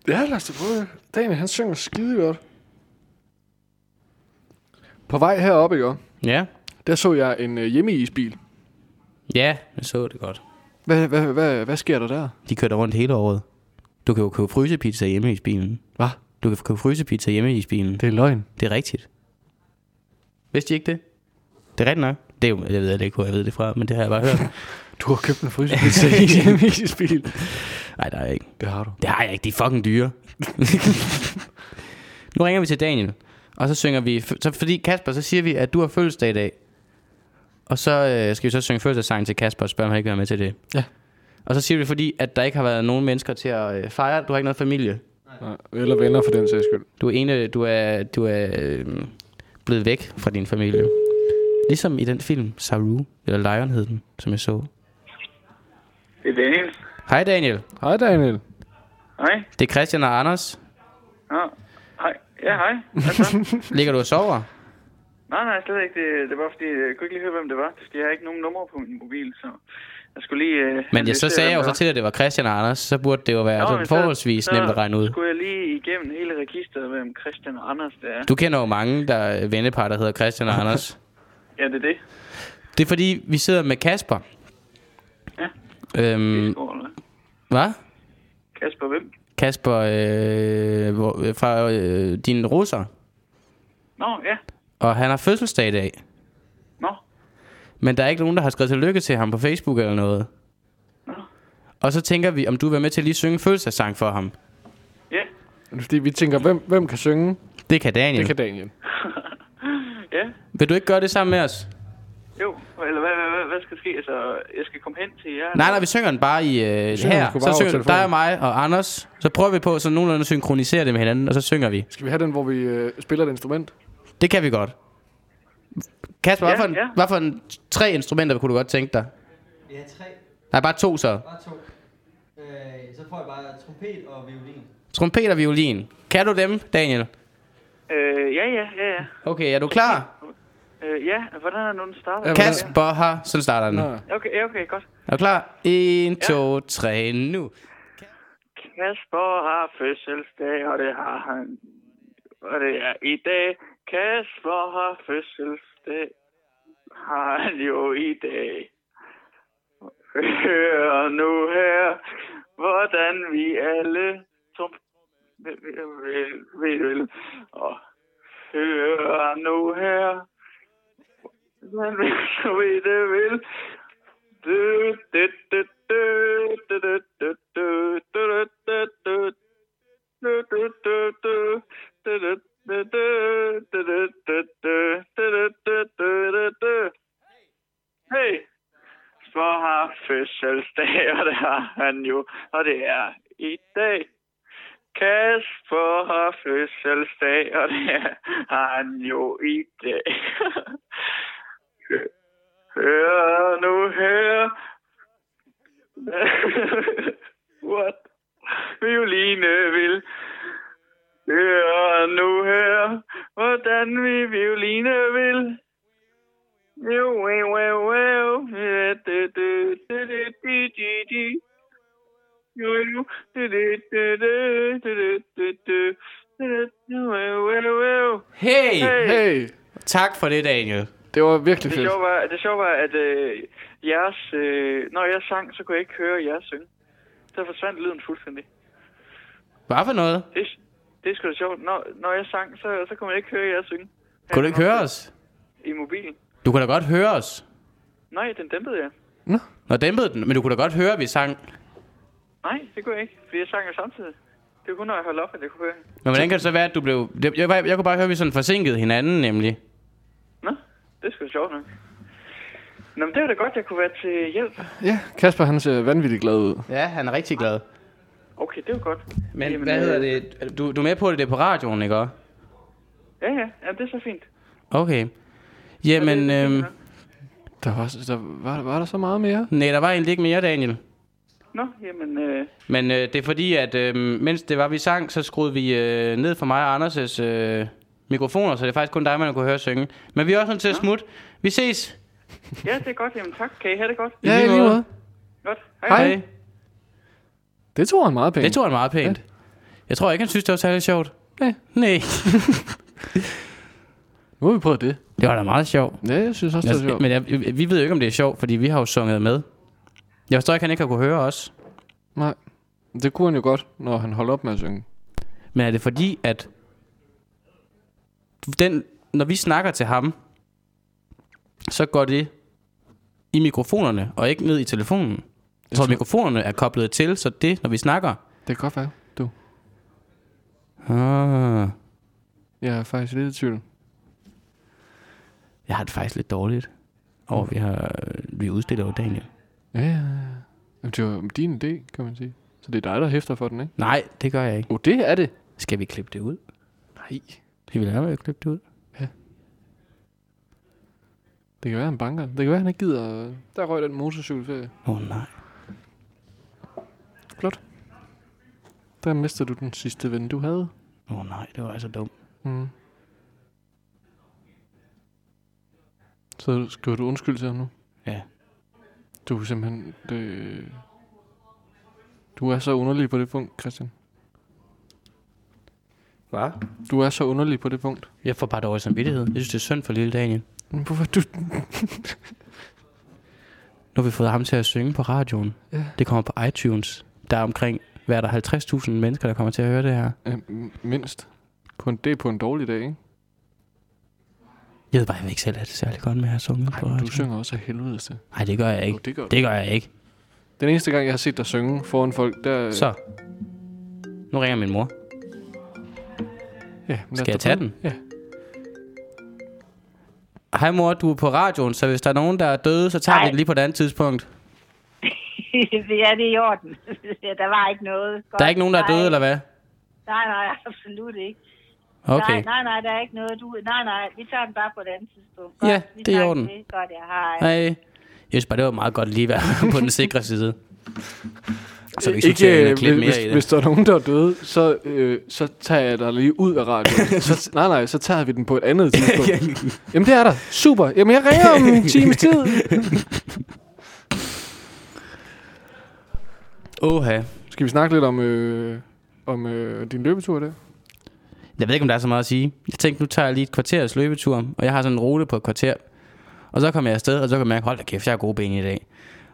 Ja, lad os da prøve det. Daniel, han synger skide godt. På vej herop, ikke? Ja. Der så jeg en øh, hjemmeisbil. Ja, jeg så det godt. Hvad, hvad, hvad, hvad sker der der? De kørte rundt hele året. Du kan jo købe frysepizza hjemme i bilen. Hvad? Du kan købe frysepizza hjemme i bilen. Det er løgn. Det er rigtigt. Vidste I ikke det? Det er rigtigt nok. Det er jo, jeg ved ikke, hvor jeg ved det fra, men det har jeg bare hørt. Du har købt en frysepizza i Emilis bil. Nej, der er jeg ikke. Det har du. Det har jeg ikke. De er fucking dyre. nu ringer vi til Daniel. Og så synger vi... Så fordi Kasper, så siger vi, at du har fødselsdag i dag. Og så øh, skal vi så synge fødselsdagssang til Kasper og spørge, om han ikke vil være med til det. Ja. Og så siger vi, fordi at der ikke har været nogen mennesker til at øh, fejre. Du har ikke noget familie. Nej, eller venner for den sags skyld. Du er, ene, du er, du er øh, blevet væk fra din familie. Ligesom i den film, Saru, eller Lion hed den, som jeg så. Det er Daniel. Hej Daniel, Hej Daniel. Hej. det er Christian og Anders. Ja, hej. Ja, hej. Ligger du og sover? nej, nej, slet ikke. Det, det var fordi, jeg kunne ikke lige høre, hvem det var. Det skal jeg har ikke nogen nummer på min mobil, så jeg skulle lige... Uh, Men jeg, så sagde jeg jo så til dig, at det var Christian og Anders, så burde det jo være sådan forholdsvis nemt at regne ud. skulle jeg lige igennem hele registret, hvem Christian og Anders det er. Du kender jo mange, der er vennepar, der hedder Christian og Anders. Ja, det er det. Det er fordi, vi sidder med Kasper. Ja. Øhm, hvad? Kasper, hvem? Kasper øh, hvor, øh, fra øh, din russer. Nå, ja. Og han har fødselsdag i dag. Men der er ikke nogen, der har skrevet tillykke til ham på Facebook eller noget. Nå. Og så tænker vi, om du vil være med til at lige synge en fødselsdagssang for ham. Ja. Fordi vi tænker, hvem, hvem kan synge? Det kan Daniel. Det kan Daniel. Ja. Vil du ikke gøre det sammen med os? Jo, eller hvad, hvad, hvad, hvad skal ske? Altså, jeg skal komme hen til jer? Nej, nej, vi synger den bare i øh, synger her. Så synger dig og mig og Anders. Så prøver vi på så nogenlunde at synkronisere det med hinanden, og så synger vi. Skal vi have den, hvor vi øh, spiller et instrument? Det kan vi godt. Kasper, Ja, hvad, for en, ja. hvad for en tre instrumenter kunne du godt tænke dig? Har tre, Nej, bare to så. bare to. Øh, så får jeg bare trompet og violin. Trompet og violin. Kan du dem, Daniel? Øh, ja, ja, ja, ja. Okay, er du klar? Øh, ja, hvordan er nu, den starter? Ja, Kasper har... Sådan starter den. Okay, ja, okay, godt. Er du klar? 1, 2, 3, nu. Kasper har fødselsdag, og det har han. Og det er i dag. Kasper har fødselsdag det Har han jo i dag. Hør nu her, hvordan vi alle som vil, vil, vil, vil. Og hør nu her, hvordan vi så vi det vil. Du, du, du, du, du, du, du, du, du, du, du, du. Du, du, du, du. Du, du, du, du. Du, du, du, du. Du, du, du, du, du, du. Hey! Spor har dag, og det har han jo, og det er i dag. Kasper har fødselsdag, og det har han jo i dag. Hør nu her. What? Violine vil. Tak for det, Daniel. det var virkelig Det fedt. sjove var, det sjove var at øh, jeres, øh, når jeg sang, så kunne jeg ikke høre jeres synge. Så forsvandt lyden fuldstændig. Hvad for noget? Det, det er sgu da sjovt. Når, når jeg sang, så, så kunne man ikke høre jeres synge. Kunne du ikke høre os? I mobilen. Du kunne da godt høre os. Nej, den dæmpede jeg. Nå, dæmpede den, men du kunne da godt høre, at vi sang. Nej, det kunne jeg ikke, fordi jeg sang jo samtidig. Det var kun, når jeg holdt op, at jeg kunne høre. Men hvordan kan det så være, at du blev... Jeg, jeg, jeg kunne bare høre, at vi sådan forsinkede hinanden, nemlig. Nå, det er sgu da sjovt nok. Nå, men det var da godt, jeg kunne være til hjælp. Ja, Kasper han ser vanvittigt glad ud. Ja, han er rigtig glad. Okay, det var godt. Men Jamen, hvad hedder øh, det? Du, du er med på, at det er på radioen, ikke også? Ja, ja, ja, det er så fint. Okay. Jamen, Ja, det er øhm. Der var, der, var, var der så meget mere? nej, der var egentlig ikke mere, Daniel. Nå, jamen, øh, Men øh, det er fordi, at øh, mens det var, vi sang, så skruede vi øh, ned for mig og Anders' øh, mikrofoner, så det er faktisk kun dig, man kunne høre synge. Men vi er også nødt til at smutte. Vi ses. ja, det er godt. Jamen, tak. Kan I have det godt? I lige måde. Godt. Hej. Det tog han meget pænt. Det tog han meget pænt. Jeg tror ikke, han synes, det var særlig sjovt. Nej. Nej. Nu har vi prøvet det. Det var da meget sjovt. Ja, jeg synes også, det var Jeg, sjovt. men jeg, vi ved jo ikke, om det er sjovt, fordi vi har jo sunget med. Jeg forstår ikke, han ikke har kunne høre os. Nej. Det kunne han jo godt, når han holdt op med at synge. Men er det fordi, at den, når vi snakker til ham, så går det i mikrofonerne, og ikke ned i telefonen. Jeg tror, tror- mikrofonerne er koblet til, så det, når vi snakker... Det kan godt være, du. Ah, Jeg er faktisk lidt i tvivl. jeg har det faktisk lidt dårligt. Og vi har vi udstiller jo Daniel. Ja, ja, ja. Det var din idé, kan man sige. Så det er dig, der hæfter for den, ikke? Nej, det gør jeg ikke. Oh, det er det. Skal vi klippe det ud? Nej. Skal vi lade være at klippe det ud? Det kan være, han banker. Det kan være, han ikke gider. Der røg den motorcykelferie. Åh oh, nej. Flot. Der mister du den sidste ven, du havde. Åh oh, nej, det var altså dumt. Mm. Så skriver du undskyld til ham nu? Ja. Du er simpelthen... Det... Du er så underlig på det punkt, Christian. Hvad? Du er så underlig på det punkt. Jeg får bare dårlig samvittighed. Jeg synes, det er synd for lille Daniel. Hvorfor du... Nu har vi fået ham til at synge på radioen. Ja. Det kommer på iTunes. Der er omkring, hvad er der, 50.000 mennesker, der kommer til at høre det her. Ja, mindst. På en, det er på en dårlig dag, ikke? Jeg ved bare, jeg vil ikke selv have det særlig godt med at have sunget Ej, på men du radioen. synger også af helvedes til. Nej, det gør jeg Jo, ikke. det gør. Det gør jeg ikke. Den eneste gang, jeg har set dig synge foran folk, der... Så. Nu ringer min mor. Ja, men Skal jeg tage den? Ja. Hej mor, du er på radioen, så hvis der er nogen, der er døde, så tager vi Nej. det lige på et andet tidspunkt. ja, det er i orden. Ja, der var ikke noget. Godt. Der er ikke nogen, der er Nej. døde, eller hvad? Nej, nej, absolut ikke. Okay. Nej, nej, nej, der er ikke noget. Du, nej, nej, vi tager den bare på et andet tidspunkt. Ja, vi det er i orden. Det. Godt, ja, hej. Hej. Jeg synes bare, det var meget godt lige at være på den sikre side. Så ikke skulle til ikke, øh, hvis, mere i hvis, det. hvis der er nogen, der er døde, så, øh, så tager jeg dig lige ud af radioen. så, nej, nej, så tager vi den på et andet tidspunkt. Jamen, det er der. Super. Jamen, jeg ringer om en times tid. Oha. Skal vi snakke lidt om, øh, om øh, din løbetur der? Jeg ved ikke, om der er så meget at sige. Jeg tænkte, nu tager jeg lige et kvarters løbetur, og jeg har sådan en rute på et kvarter. Og så kom jeg afsted, og så kan jeg mærke, hold da kæft, jeg har gode ben i dag.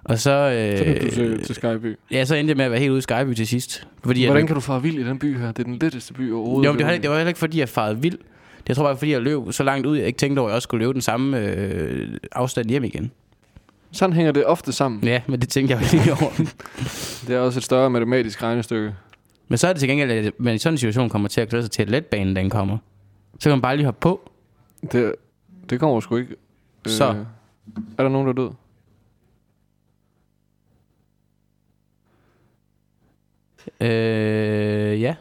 Og så, Så er du øh, til, til Skyby. ja, så endte jeg med at være helt ude i Skyby til sidst. Fordi Hvordan jeg, kan du fare vild i den by her? Det er den letteste by overhovedet. jo, men det, var, det var heller ikke, fordi jeg farede vild. Jeg tror bare, fordi jeg løb så langt ud, jeg ikke tænkte over, at jeg også skulle løbe den samme øh, afstand hjem igen. Sådan hænger det ofte sammen. Ja, men det tænkte jeg jo lige over. Det er også et større matematisk regnestykke. Men så er det til gengæld, at man i sådan en situation kommer til at glæde sig til, at letbanen den kommer. Så kan man bare lige hoppe på. Det, det kommer sgu ikke. Så. Er der nogen, der er død? Øh, ja,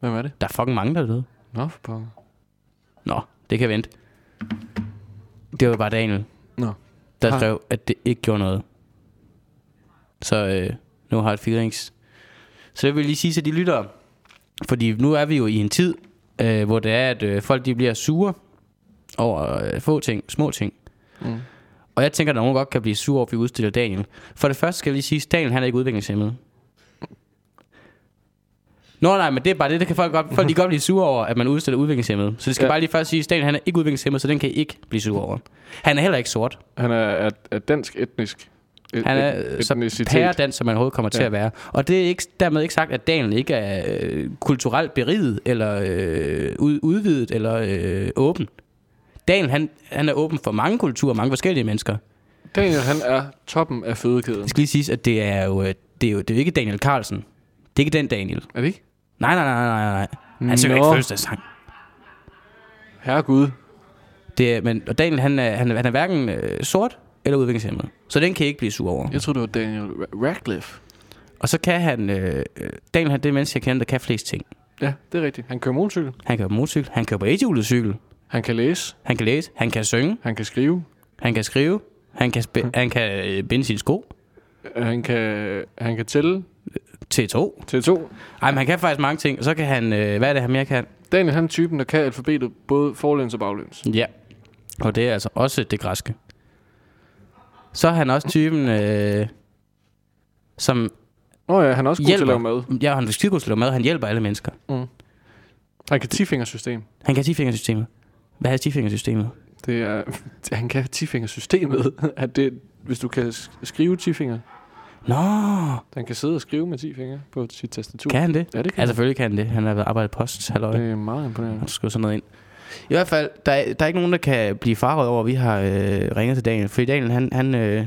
Hvem er det? der er fucking mange, der er døde. Nå, for pokker. Nå, det kan vente. Det var bare Daniel, Nå. der Har- skrev, at det ikke gjorde noget. Så øh, nu har jeg et feelings. Så jeg vil lige sige til de lyttere, fordi nu er vi jo i en tid, øh, hvor det er, at øh, folk de bliver sure over øh, få ting, små ting. Mm. Og jeg tænker, at nogen godt kan blive sure over, at vi udstiller Daniel. For det første skal jeg lige sige, at Daniel han er ikke udviklingshemmet. Nå nej, men det er bare det, det kan folk godt, folk de godt blive sure over, at man udstiller udviklingshemmet. Så det skal Ja. bare lige først sige, at Daniel han er ikke udviklingshemmet, så den kan I ikke blive sure over. Han er heller ikke sort. Han er, er, er dansk etnisk. Et, Han er et, så pæredans, som man overhovedet kommer til Ja. at være. Og det er ikke, dermed ikke sagt, at Daniel ikke er øh, kulturelt beriget, eller øh, ud, udvidet, eller øh, åben. Daniel, han, han er åben for mange kulturer, mange forskellige mennesker. Daniel, han er toppen af fødekæden. Det skal lige siges, at det er jo, øh, det er jo, det er jo ikke Daniel Carlsen. Det er ikke den Daniel. Er det ikke? Nej, nej, nej, nej, nej. Han synger Nå. ikke fødselsdagssang. Herregud. Det er, men, og Daniel, han er, han er, han er hverken øh, sort eller udviklingshemmet. Så den kan I ikke blive sur over. Jeg tror det var Daniel Ra- Radcliffe. Og så kan han... Øh, øh, Daniel, han er det menneske, jeg kender, der kan flest ting. Ja, det er rigtigt. Han kører motorcykel. Han på motorcykel, han kan på cykel, Han kan læse. han kan læse, han kan synge, Han kan skrive. han kan skrive, han kan, spæ- han kan øh, binde sine sko Han kan, han kan tælle til to. til to. Ej, men han kan faktisk mange ting. Og så kan han... Øh, hvad er det, han mere kan? Daniel, han er typen, der kan alfabetet både forlæns og baglæns. Ja. Og det er altså også det græske. Så er han også typen, øh, som Nå ja, han er også god til at hjælper. lave mad. Ja, han er skide god til at lave mad. Han hjælper alle mennesker. Han kan 10-fingersystem. Han kan 10-fingersystemet. Hvad er 10-fingersystemet? Det er, han kan 10-fingersystemet. At det, hvis du kan sk- skrive 10-finger. Nå, Den kan sidde og skrive med 10 fingre på sit tastatur. kan han det? Ja, det kan Ja, han. selvfølgelig kan han det. Han har været arbejdet post, halløj. Det er meget imponerende. Han skriver sådan noget ind. I hvert fald, der er, der er ikke nogen, der kan blive farvet over, at vi har øh, ringet til Daniel. Fordi Daniel, han, han, øh,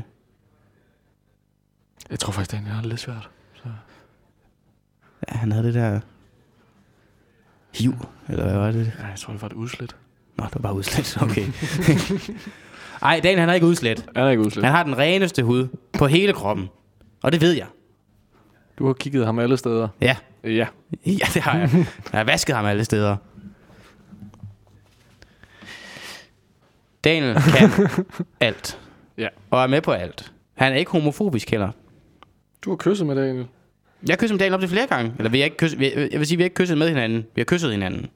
Jeg tror faktisk, det er lidt svært. ja, han havde det der hiv, eller hvad var det? Ja, jeg tror, det var et udslæt. Nå, det var bare udslet. Okay. Ej, Daniel, han er ikke udslet. Han er ikke udslæt. Han har den reneste hud på hele kroppen. Og det ved jeg. Du har kigget ham alle steder. Ja, Ja. ja det har jeg. Jeg har vasket ham alle steder. Daniel kan alt. Ja. Og er med på alt. Han er ikke homofobisk heller. Du har kysset med Daniel. Jeg har kysset med Daniel op til flere gange. Eller vi har ikke kysset, vi, jeg vil sige, vi har ikke kysset med hinanden. Vi har kysset hinanden.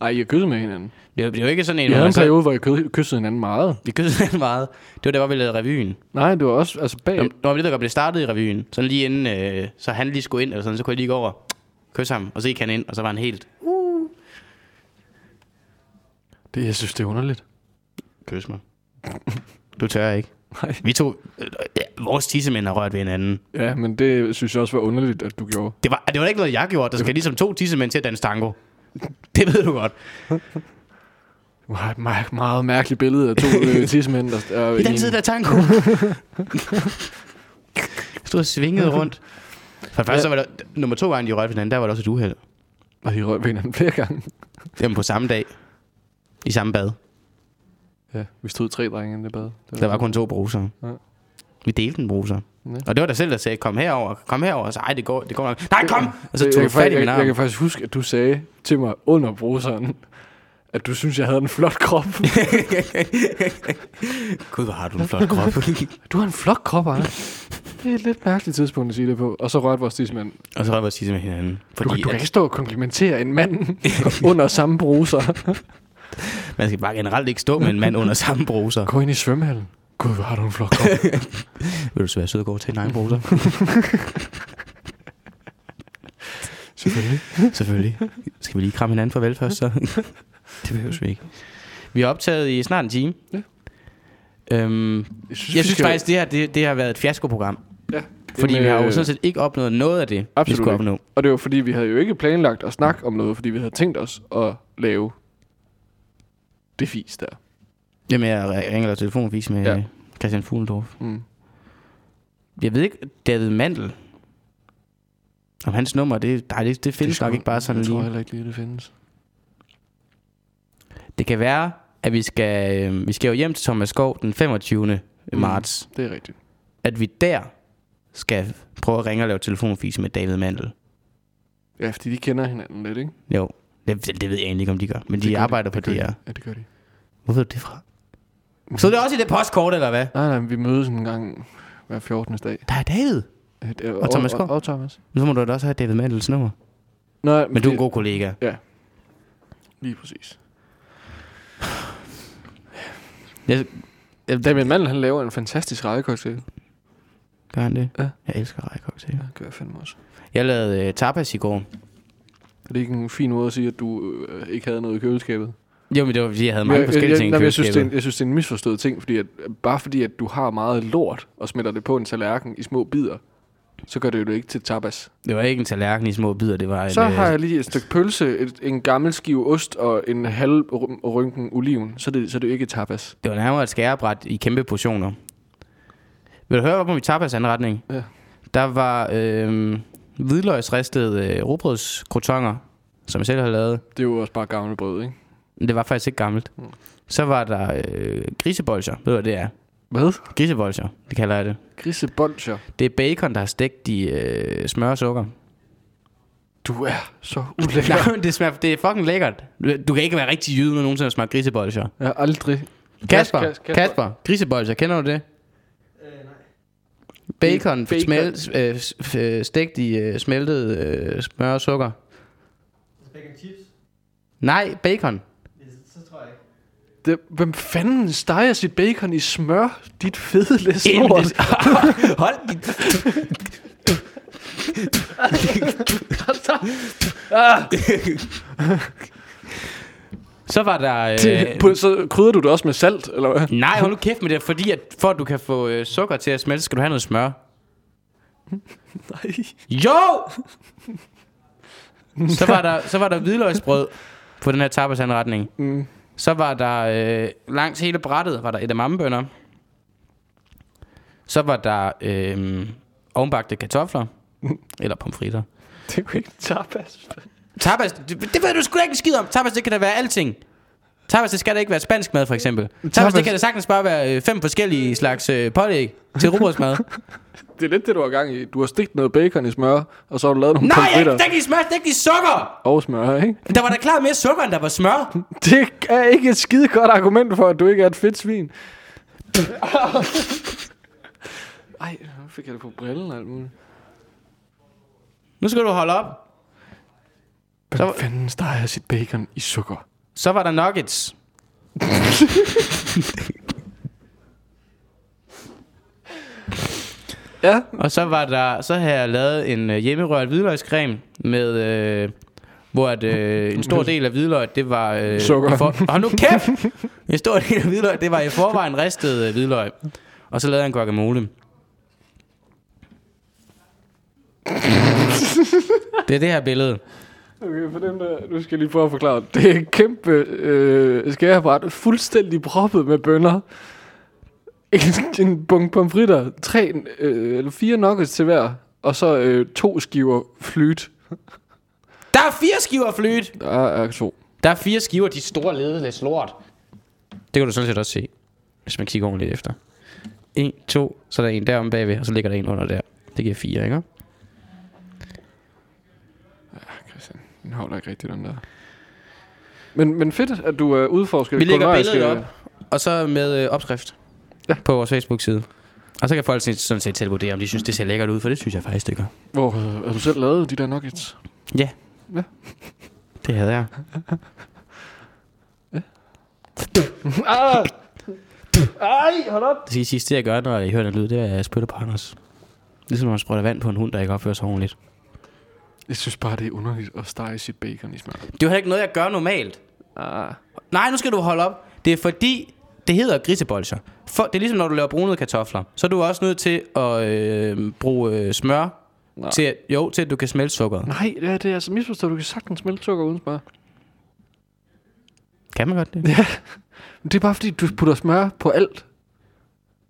Nej, I har kysset med hinanden. Det jo- det jo ikke sådan en, Jeg havde en så, periode, hvor ky- kyssede hinanden meget. vi kyssede hinanden meget. Det var der, hvor vi lavede revyen. Nej, det var også altså bag. Når, når vi der blev startet i revyen, sådan lige inden, øh, så han lige skulle ind, eller sådan, så kunne jeg lige gå over, kysse ham, og så gik han ind, og så var han helt, Det, jeg synes, det er underligt. kys mig. Du tør ikke. Nej. Vi to, øh, ja, vores tissemænd har rørt ved hinanden. Ja, men det synes jeg også var underligt, at du gjorde. Det var, det var ikke noget, jeg gjorde. Der skal ligesom to tissemænd til at danse tango. Det ved du godt. Du har et mær- meget mærkeligt billede af to øh, tissemænd, der er I den en- tid der tango. Stod og svingede rundt. For det første, så var der, nummer to gange, de rørte hinanden, der var der også et uheld. Og de røg ved hinanden flere gange. Jamen på samme dag. I samme bad. Ja, vi stod tre drenge i det bad. Det Der var kun to bruser. Ja. Vi delte en bruser. Ja. Og det var der selv, der sagde, kom herover, kom herover. Og så, ej, det går, det går nok. Nej, kom! Og så jeg, tog jeg, du fat i jeg, min jeg, jeg kan arm. faktisk huske, at du sagde til mig under bruseren, at du synes, jeg havde en flot krop. Gud, hvor har du en flot krop. du har en flot krop, Anders. Det er et lidt mærkeligt tidspunkt at sige det på. Og så rørte vores tidsmand. og så jeg sige med hinanden. Du, Fordi kan- du kan at, ikke stå og komplimentere en mand under samme bruser. man skal bare generelt ikke stå med en mand under samme bruser. Gå ind i svømmehallen. Gud, hvor har du en flot krop. Vil du så være sød og gå til en egen bruser? Selvfølgelig. Selvfølgelig. Skal vi lige kramme hinanden for vel først, så? det behøver vi ikke. Vi har optaget i snart en time. Ja. Øhm, Jeg jeg vi synes skal- faktisk, det her det, det har været et fiaskoprogram. Ja. Fordi Jamen, vi har jo øh, sådan set ikke opnået noget af det, vi Absolut skulle ikke. opnå. Og det var fordi, vi havde jo ikke planlagt at snakke om noget, fordi vi havde tænkt os at lave det fis der. Jamen, jeg ringer dig telefonvis med Ja. Christian Fuglendorf. Mm. Jeg ved ikke, David Mandel. Om hans nummer, det, nej, det, det findes skal- nok ikke bare sådan Jeg tror lige. heller ikke lige, det findes. Det kan være, at vi skal, øh, vi skal jo hjem til Thomas Skov den 25. Mm. marts. Det er rigtigt. At vi der skal prøve at ringe og lave telefonfis med David Mandel. Ja, fordi de kender hinanden lidt, ikke? Jo, det, det, det ved jeg egentlig ikke, om de gør. Men Det de gør arbejder på det. det de. Ja, det gør de. Hvor ved du det fra? Så det også i det postkort, eller hvad? Nej, nej, vi mødes en gang hver 14. dag. Der er David. Ja, det er- Og Thomas og, Skov? og, og Thomas. Så må du da også have David Mandels nummer. Nej, Men du er en god kollega. Lige præcis. Jeg, jeg, David Mandel, han laver en fantastisk rejecocktail. gør han det? Ja. Jeg elsker rejcocktail. Ja, gør jeg fandme også. Jeg lavede øh, tapas i går. Er det ikke en fin måde at sige, at du øh, ikke havde noget i køleskabet? Jo, men det var fordi, jeg havde mange jeg, forskellige jeg, ting i men jeg, synes, det er, en- jeg synes, det er en misforstået ting, fordi at, bare fordi, at du har meget lort og smitter det på en tallerken i små bidder, så gør det jo ikke til tapas. Det var ikke en tallerken i små bidder, det var. Så øh, har jeg lige et stykke pølse, et, en gammel skive ost og en halv ry- rynken oliven, så er det, så er det jo ikke tapas. Det var nærmere et skærebræt i kæmpe portioner. Vil du høre, hvor vi tapas anretning? Ja. Der var øh, hvidløgsristede øh, robrødskrotonger, som jeg selv har lavet. Det er jo også bare gammel brød, ikke? Det var faktisk ikke gammelt. Mm. Så var der øh, grisebolcher. Ved du, hvad det er? Hvad? Grisebolcher, det kalder jeg det. Grisebolcher. Det er bacon, der har stegt i øh, smør og sukker. Du er så ulækker. Nej, men det, smager, det er fucking lækkert. Du, du kan ikke være rigtig jyde, når nogensinde har smagt grisebolcher. Jeg har aldrig... Kasper, Kas- Kasper, Kasper grisebolcher, kender du det? Øh, nej. Bacon, Bacon. Smelt, øh, øh, stegt i øh, smeltet øh, smør og sukker. Bacon chips? Nej, bacon. Det, så tror jeg ikke. Det, hvem fanden steger sit bacon i smør? Dit fede læs lort. Hold dit... Så var der... Øh, Så krydder du det også med salt, eller hvad? nej, hold nu kæft med det, fordi at for at du kan få øh, sukker til at smelte, skal du have noget smør. Nej. Jo! så var der, så var der hvidløgsbrød på den her tapasanretning. Mm. Så var der øh, langs hele brættet var der edamamebønner. Så var der øh, ovenbagte kartofler. eller pomfritter. Det jo ikke tapas. Tapas, det, det ved du sgu ikke skid om. Tapas, det kan da være alting. Tapas, det skal da ikke være spansk mad, for eksempel. Tapas, Tapas- det kan da sagtens bare være øh, fem forskellige slags øh, pålæg til rugbrødsmad. Det er lidt det, du har gang i. Du har stigt noget bacon i smør, og så har du lavet nogle Nej, jeg pomfritter stik i smør, stik i sukker! og smør, ikke? Der var da klart mere sukker, end der var smør. Det er ikke et skide godt argument for, at du ikke er et fedt svin. Ej, nu fik jeg det på brillen og alt muligt. Nu skal du holde op. Hvem fanden steger sit bacon i sukker? Så var der nuggets. Ja. Og så var der, så havde jeg lavet en øh, hjemmerørt hvidløgscreme med, øh, hvor at, øh, en stor del af hvidløg, det var... Øh, Sukker. For, hold nu kæft! En stor del af hvidløg, det var i forvejen ristet øh, hvidløg. Og så lavede jeg en guacamole. det er det her billede. Okay, for dem der, nu skal jeg lige prøve at forklare. Det er et kæmpe øh, skærebræt, fuldstændig proppet med bønner. En, en bunke pomfritter, tre øh, eller fire nuggets til hver, og så øh, to skiver flyt. Der er fire skiver flyt! Der er to. Der er fire skiver, de store ledeløs lort. Det kan du sådan set også se, hvis man kigger ordentligt efter. En, to, så er der en derom bagved, og så ligger der en under der. Det giver fire, ikke? Christian, den holder ikke rigtig, den der. Men, men fedt, at du er udforsket Vi lægger billedet op, og så med øh, opskrift Ja. på vores Facebook-side. Og så kan folk sådan- set selv vurdere, om de synes, det ser lækkert ud, for det synes jeg faktisk, det gør. Hvor øh, har du selv lavet de der nuggets? Ja. Ja. Det havde jeg. ah! Ej, hold op! Det skal sidste, jeg gør, når jeg hører den lyd, det er, at jeg spytter på Anders. Ligesom når man sprøjter vand på en hund, der ikke opfører sig ordentligt. Jeg synes bare, det er underligt at stege sit bacon i smør. Det er jo heller ikke noget, jeg gør normalt. Ah. Nej, nu skal du holde op. Det er fordi, det hedder grisebolcher. For, det er ligesom, når du laver brunede kartofler. Så er du også nødt til at øh, bruge øh, smør. Nej. Til, at- jo, til at du kan smelte sukkeret. Nej, det er, det er altså misforstået. Du kan sagtens smelte sukker uden smør. Kan man godt det? Men det er bare fordi, du putter smør på alt.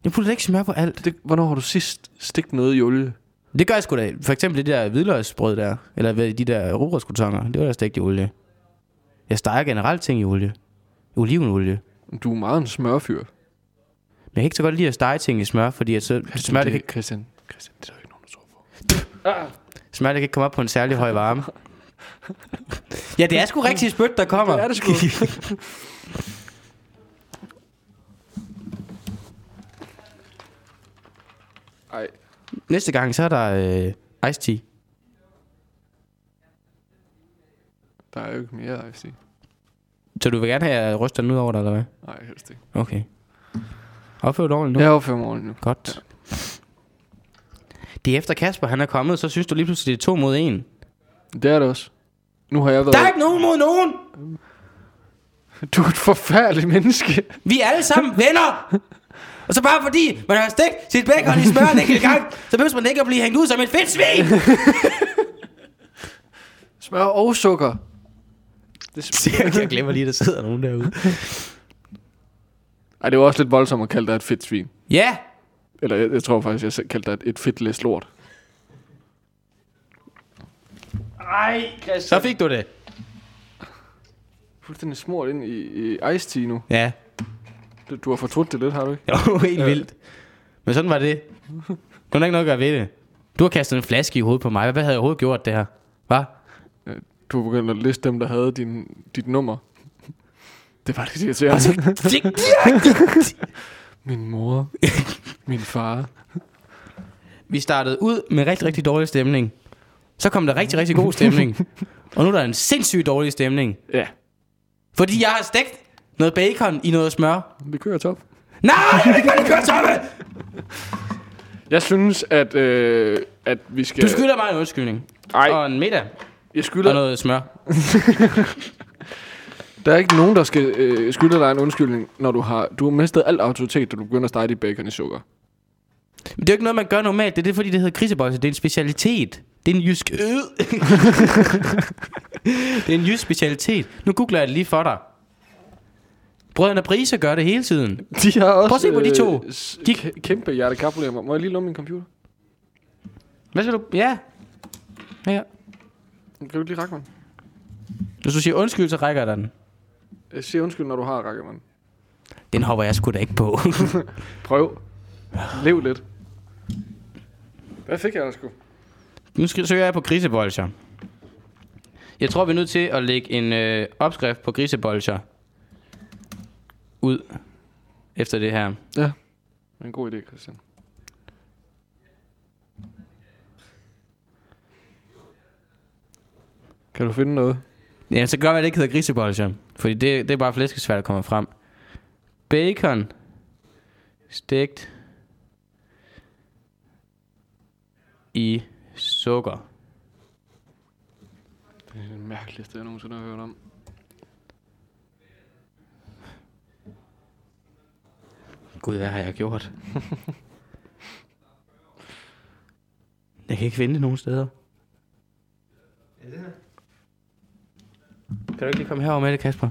Jeg putter ikke smør på alt. Det, hvornår har du sidst stigt noget i olie? Det gør jeg sgu da. For eksempel det der hvidløgsbrød der. Eller de der rugbrødskrutonger. Det var der stegt i olie. Jeg steger generelt ting i olie. Olivenolie. Du er meget en smørfyr. Men jeg kan ikke så godt lide at stege ting i smør, fordi at så, smør, det kan, det, Christian, Christian, det er der ikke nogen, der tror på. smør det kan ikke komme op på en særlig høj varme. ja, det er sgu rigtig spyt, der kommer. Det er det sgu. Ej, Næste gang, så er der øh, iced tea. der er jo ikke mere, jeg sige. Så du vil gerne have, at jeg ryster den ud over dig, eller hvad? Nej, helst ikke. Okay. Opfør du ordentligt nu? Jeg er jo fem år nu. Godt. Det er efter Kasper, han er kommet, så synes du lige pludselig, det er to mod en. Det er det også. Nu har jeg været... Der er ikke nogen mod nogen! Du er et forfærdeligt menneske. Vi er alle sammen venner! Og så bare fordi man har stegt sit bacon i smør en enkelt gang, så behøver man ikke at blive hængt ud som et fedt svin! Smør og sukker. Det er jeg glemmer lige, at der sidder nogen derude. Ej, det var også lidt voldsomt at kalde dig et fedt svin. Ja! Eller jeg, jeg tror faktisk, jeg selv kaldte dig et, et fedt læs lort. Ej, Så fik du det. Fuldstændig smurt ind i, i ice tea nu. Ja. Du, du har fortrudt det lidt, har du ikke? Det var helt vildt. Men sådan var det. Du har ikke noget at gøre ved det. Du har kastet en flaske i hovedet på mig. Hvad havde jeg overhovedet gjort det her? Hvad? Du har begyndt at liste dem, der havde din, dit nummer. Det var lidt irriterende. Min mor. Min far. Vi startede ud med rigtig, rigtig dårlig stemning. Så kom der rigtig, rigtig god stemning. Og nu er der en sindssygt dårlig stemning. Ja, Fordi jeg har stegt noget bacon i noget smør. det kører top. Nej, jeg vil ikke bare lige køre tomme! Jeg synes, at, øh, at vi skal... Du skylder mig en undskyldning. Ej, Og en middag. Jeg Og skylder... noget smør. Der er ikke nogen, der skal øh, skylde dig en undskyldning, når du har... Du har mistet al autoritet, da du begynder at stege dit bacon i sukker. Men det er jo ikke noget, man gør normalt. Det er det, fordi det hedder grisebolse. Det er en specialitet. Det er en jysk... Øh. det er en jysk specialitet. Nu googler jeg det lige for dig. Brødrene Brise gør det hele tiden. De har også Prøv at se på de to. øh, De- kæ- kæmpe hjertekarproblemer. Må jeg lige lumme min computer? Hvad skal du... Ja. Ja. Kan du ikke lige række mig? Hvis du siger undskyld, så rækker jeg dig den. Jeg siger undskyld, når du har rækket mig. Den hopper jeg sgu da ikke på. Prøv. Lev lidt. Hvad fik jeg da sgu? nu skal, søger jeg på grisebolcher. Jeg tror, vi er nødt til at lægge en øh, opskrift på grisebolcher ud efter det her. Ja. En god idé, Christian. Kan du finde noget? Ja, så gør man det ikke hedder grisebolcher. Fordi det, det er bare flæskesvær, der kommer frem. Bacon. Stegt. I sukker. Det er det mærkeligste, jeg nogensinde har hørt om. Gud, hvad har jeg gjort? jeg kan ikke finde det nogen steder. Ja, det her. Kan du ikke lige komme herover med det, Kasper?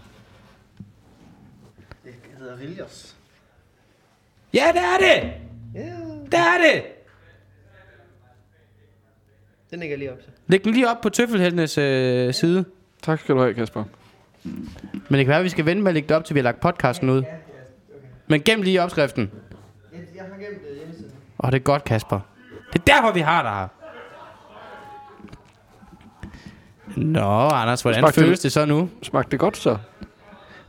Det hedder Rilliers. Ja, det er det! Ja, Det er det! den ligger lige op til. Læg den lige op på tøffelheltenes øh, side. Tak skal du have, Kasper. Men det kan være, at vi skal vente med at lægge det op, til vi har lagt podcasten ud. Men gem lige opskriften. Jeg, jeg har gemt uh, hjemmesiden. Åh, det er godt, Kasper. Det er derfor, vi har dig her. Nå, Anders, hvordan Smagte føles det- det så nu? Smagte det godt så?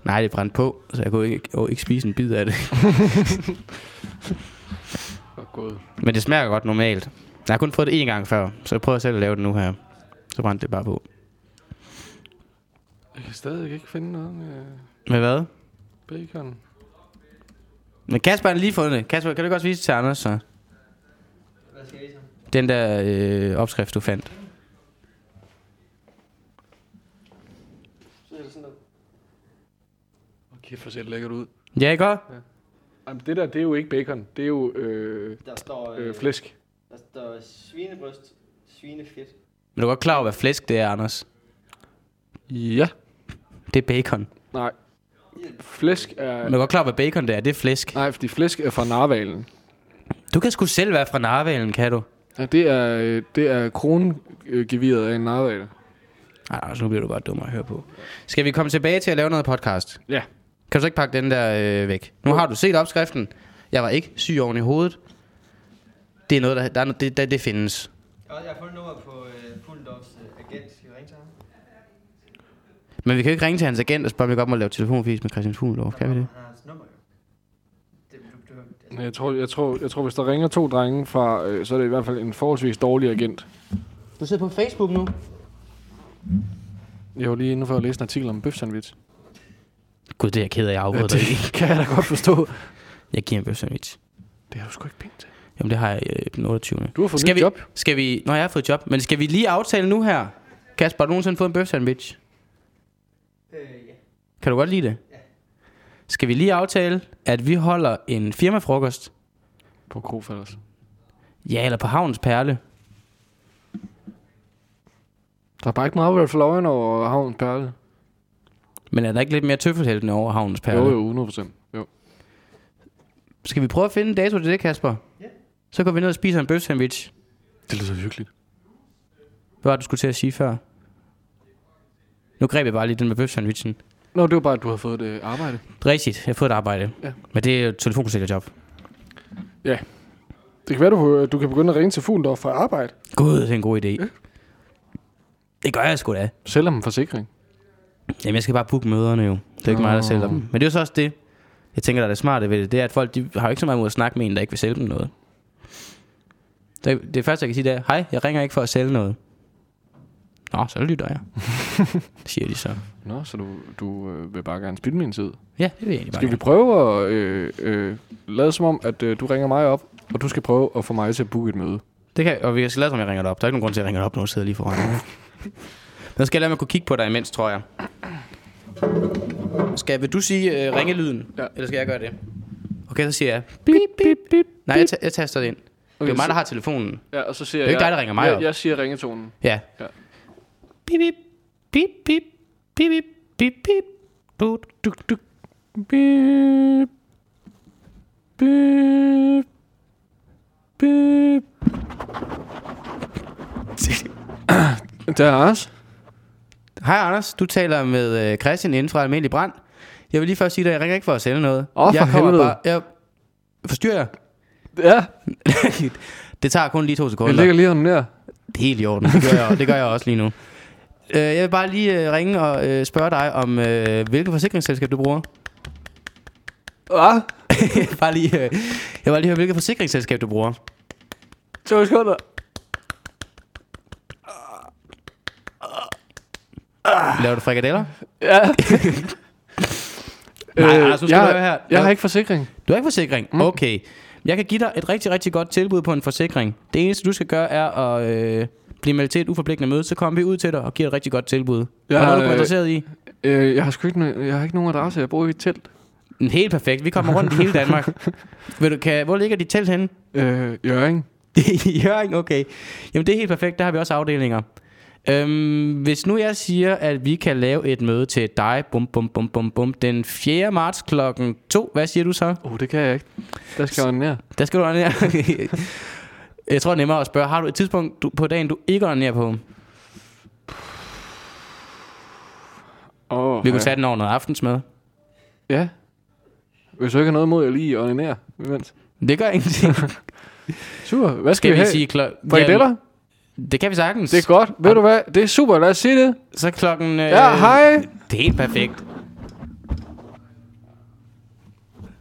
Nej, det er brændt på, så jeg kunne ikke, oh, ikke spise en bid af det. Godt gået. Men det smager godt normalt. Jeg har kun fået det én gang før, så jeg prøver selv at lave det nu her. Så brændte det bare på. Jeg kan stadig ikke finde noget med Med hvad? bacon. Men Kasper har lige fundet det. Kasper, kan du også vise det til Anders, så? Hvad skal jeg vise ham? Den der øh, opskrift, du fandt. Så er det sådan noget. Okay, for ser det lækkert ud. Ja, ikke også? Jamen, det der, det er jo ikke bacon. Det er jo øh, Der står, øh, øh, flæsk. der står svinebryst, svinefedt. Men du er godt klar over, hvad flæsk det er, Anders. Ja. Det er bacon. Nej. Flæsk er... Men du er godt klar over, hvad bacon det er. Det er flæsk. Nej, fordi flæsk er fra narvalen. Du kan sgu selv være fra narvalen, kan du? Ja, det er, øh, det er krongeviret af en narval. Nej, altså, nu bliver du bare dum at høre på. Skal vi komme tilbage til at lave noget podcast? Ja. Kan du så ikke pakke den der øh, væk? Nu har du set opskriften. Jeg var ikke syg oven i hovedet. Det er noget, der, der, er, noget- det, der, det findes. Jeg har, fundet nummer på øh, Fuglendorfs øh, agent. Skal vi ringe til ham? Men vi kan jo ikke ringe til hans agent og spørge, om vi godt må lave telefonfis med Christian Fuglendorf. Kan vi det? Han har hans nummer jo. Det, du, du, Jeg tror, jeg, tror, jeg tror, hvis der ringer to drenge fra, øh, så er det i hvert fald en forholdsvis dårlig agent. Du sidder på Facebook nu. Jeg var lige inde for at læse en artikel om bøfsandwich. Gud, det er jeg ked af, jeg afbryder dig i. kan jeg da godt forstå. Jeg giver en bøf sandwich. Det har du sgu ikke penge til. Jamen, det har jeg øh, den 28. Du har fået skal vi, job. Skal vi... Nå, jeg har fået job. Men skal vi lige aftale nu her? Kasper, har du nogensinde fået en bøf sandwich? øh, ja. Kan du godt lide det? Ja. Skal vi lige aftale, at vi holder en firmafrokost? På Krofalders. Ja, eller på Havns Perle. Der er bare ikke meget vel for løgn over havnens perle. Men er der ikke lidt mere tøffelheltende over Havns Perle? Jo, jo, 100 procent. Jo. Skal vi prøve at finde en dato til det, Kasper? Ja. Så går vi ned og spiser en bøf sandwich. Det lyder hyggeligt. Hvad var det, du skulle til at sige før? Nu greb jeg bare lige den med bøf sandwichen. Nå, det var bare, at du havde fået et øh, arbejde. Rigtigt, jeg har fået et arbejde. Ja. Men det er jo et telefonkonsulterjob. Det kan være, du, du kan begynde at ringe til Fuglendorf fra arbejde. Gud, det er en god idé. Det gør jeg sgu da. Sælger dem forsikring. Jamen, jeg skal bare booke møderne jo. Det er ikke mig, der sælger dem. Men det er jo så også det, jeg tænker, der er det smarte ved det. Det er, at folk de har jo ikke så meget mod at snakke med en, der ikke vil sælge dem noget. Det, det første, jeg kan sige, det er, hej, jeg ringer ikke for at sælge noget. Nå, så lytter jeg. siger de så. Nå, så du, du øh, vil bare gerne spille min tid. Ja, det vil jeg egentlig bare Skal vi prøve at øh, øh, lade som om, at øh, du ringer mig op, og du skal prøve at få mig til at booke et møde? Det kan, og vi skal lade som, jeg ringer dig op. Der er ikke nogen grund til, at jeg ringer dig op, når du sidder lige foran mig. Men skal jeg lade mig kunne kigge på dig imens, tror jeg. Skal, vil du sige øh, ringelyden? Ja. Eller skal jeg gøre det? Okay, så siger jeg... Bip, bip, bip. Nej, jeg, ta- jeg taster det ind. Det er jo mig, der har telefonen. Ja, og så siger Det er jo ikke jeg... dig, der ringer mig jeg, op. jeg siger ringetonen. Ja. Ja. Bip, bip, bip, bip, bip, bip, bip, bip. Du, Duk, duk. Bip. Bip. Bip. Der er Anders. Hej Anders, du taler med øh, Christian inden fra Almindelig Brand. Jeg vil lige først sige dig, at jeg ringer ikke for at sælge noget. Åh, jeg for helvede. Bare, jeg forstyrrer jeg? Ja, det tager kun lige to jeg sekunder. ligger lige om der. Helt i orden. Det gør jeg, det gør jeg også lige nu. Øh, jeg vil bare lige øh, ringe og øh, spørge dig om, hvilket forsikringsselskab du bruger. Hvad? bare lige, jeg vil bare lige høre, hvilket forsikringsselskab du bruger. To sekunder. Laver du frikadeller? Ja. Nej, Anders, nu skal jeg, du høre her. Jeg har ikke forsikring. Du har ikke forsikring? Mm. Okay. Jeg kan give dig et rigtig, rigtig godt tilbud på en forsikring. Det eneste, du skal gøre, er at øh, blive meldt til et uforpligtende møde. Så kommer vi ud til dig og giver et rigtig godt tilbud. Ja, Hvad er du øh, interesseret i? Øh, jeg har sgu ikke, jeg har ikke nogen adresse. Jeg bor i et telt. Mm, Helt perfekt. Vi kommer rundt i hele Danmark. Ved du, kan, hvor ligger dit telt henne? Øh, Jørgen. Jørgen, okay. Jamen det er helt perfekt, der har vi også afdelinger. Øhm, hvis nu jeg siger, at vi kan lave et møde til dig, bum, bum, bum, bum, bum, den 4. marts klokken 2, hvad siger du så? Oh, det kan jeg ikke. Der skal jeg ned. Der skal du ned. jeg tror det er nemmere at spørge, har du et tidspunkt du, på dagen, du ikke ned på? Oh, Vi kunne tage den over noget aftensmad. Ja. Hvis du ikke har noget imod, at jeg lige ordinere. Det gør ingenting. Super. Hvad skal, Skal vi vi have? sige klokken... Frikadeller? Det kan vi sagtens. Det er godt. Ved du hvad? Det er super. Lad os sige det. Så klokken... Øh, Ja, hej. Det er helt perfekt.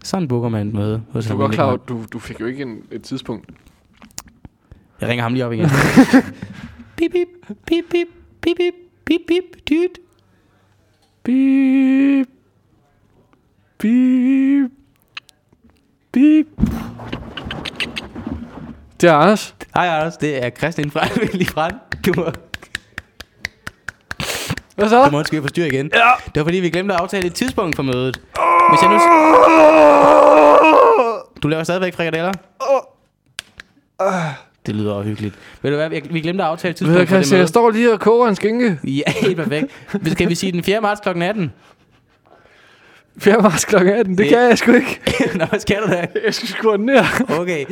Sådan booker man et møde. Hos Du er godt klar du, du fik jo ikke en, et tidspunkt. Jeg ringer ham lige op igen. bip, bip, bip, bip, bip, bip, bip, dyt. Beep. Beep. Beep. Det er Anders. Hej Anders, det er Christian fra Brand. Du må, Hvad så? du må undskylde forstyrre igen. Ja. Det var fordi, vi glemte at aftale et tidspunkt for mødet. Hvis jeg nu... Du laver stadigvæk frikadeller? Det lyder også hyggeligt. Ved du hvad, vi- glemte at aftale et Ved du, tidspunkt for det Christian, jeg står lige og koger en skinke. Ja, helt perfekt. Vi Skal vi sige den 4. marts kl. 18? 4. marts kl. 18. Det Det- kan jeg sgu ikke. Nå, hvad skal du da? Jeg skal sgu ned. Okay.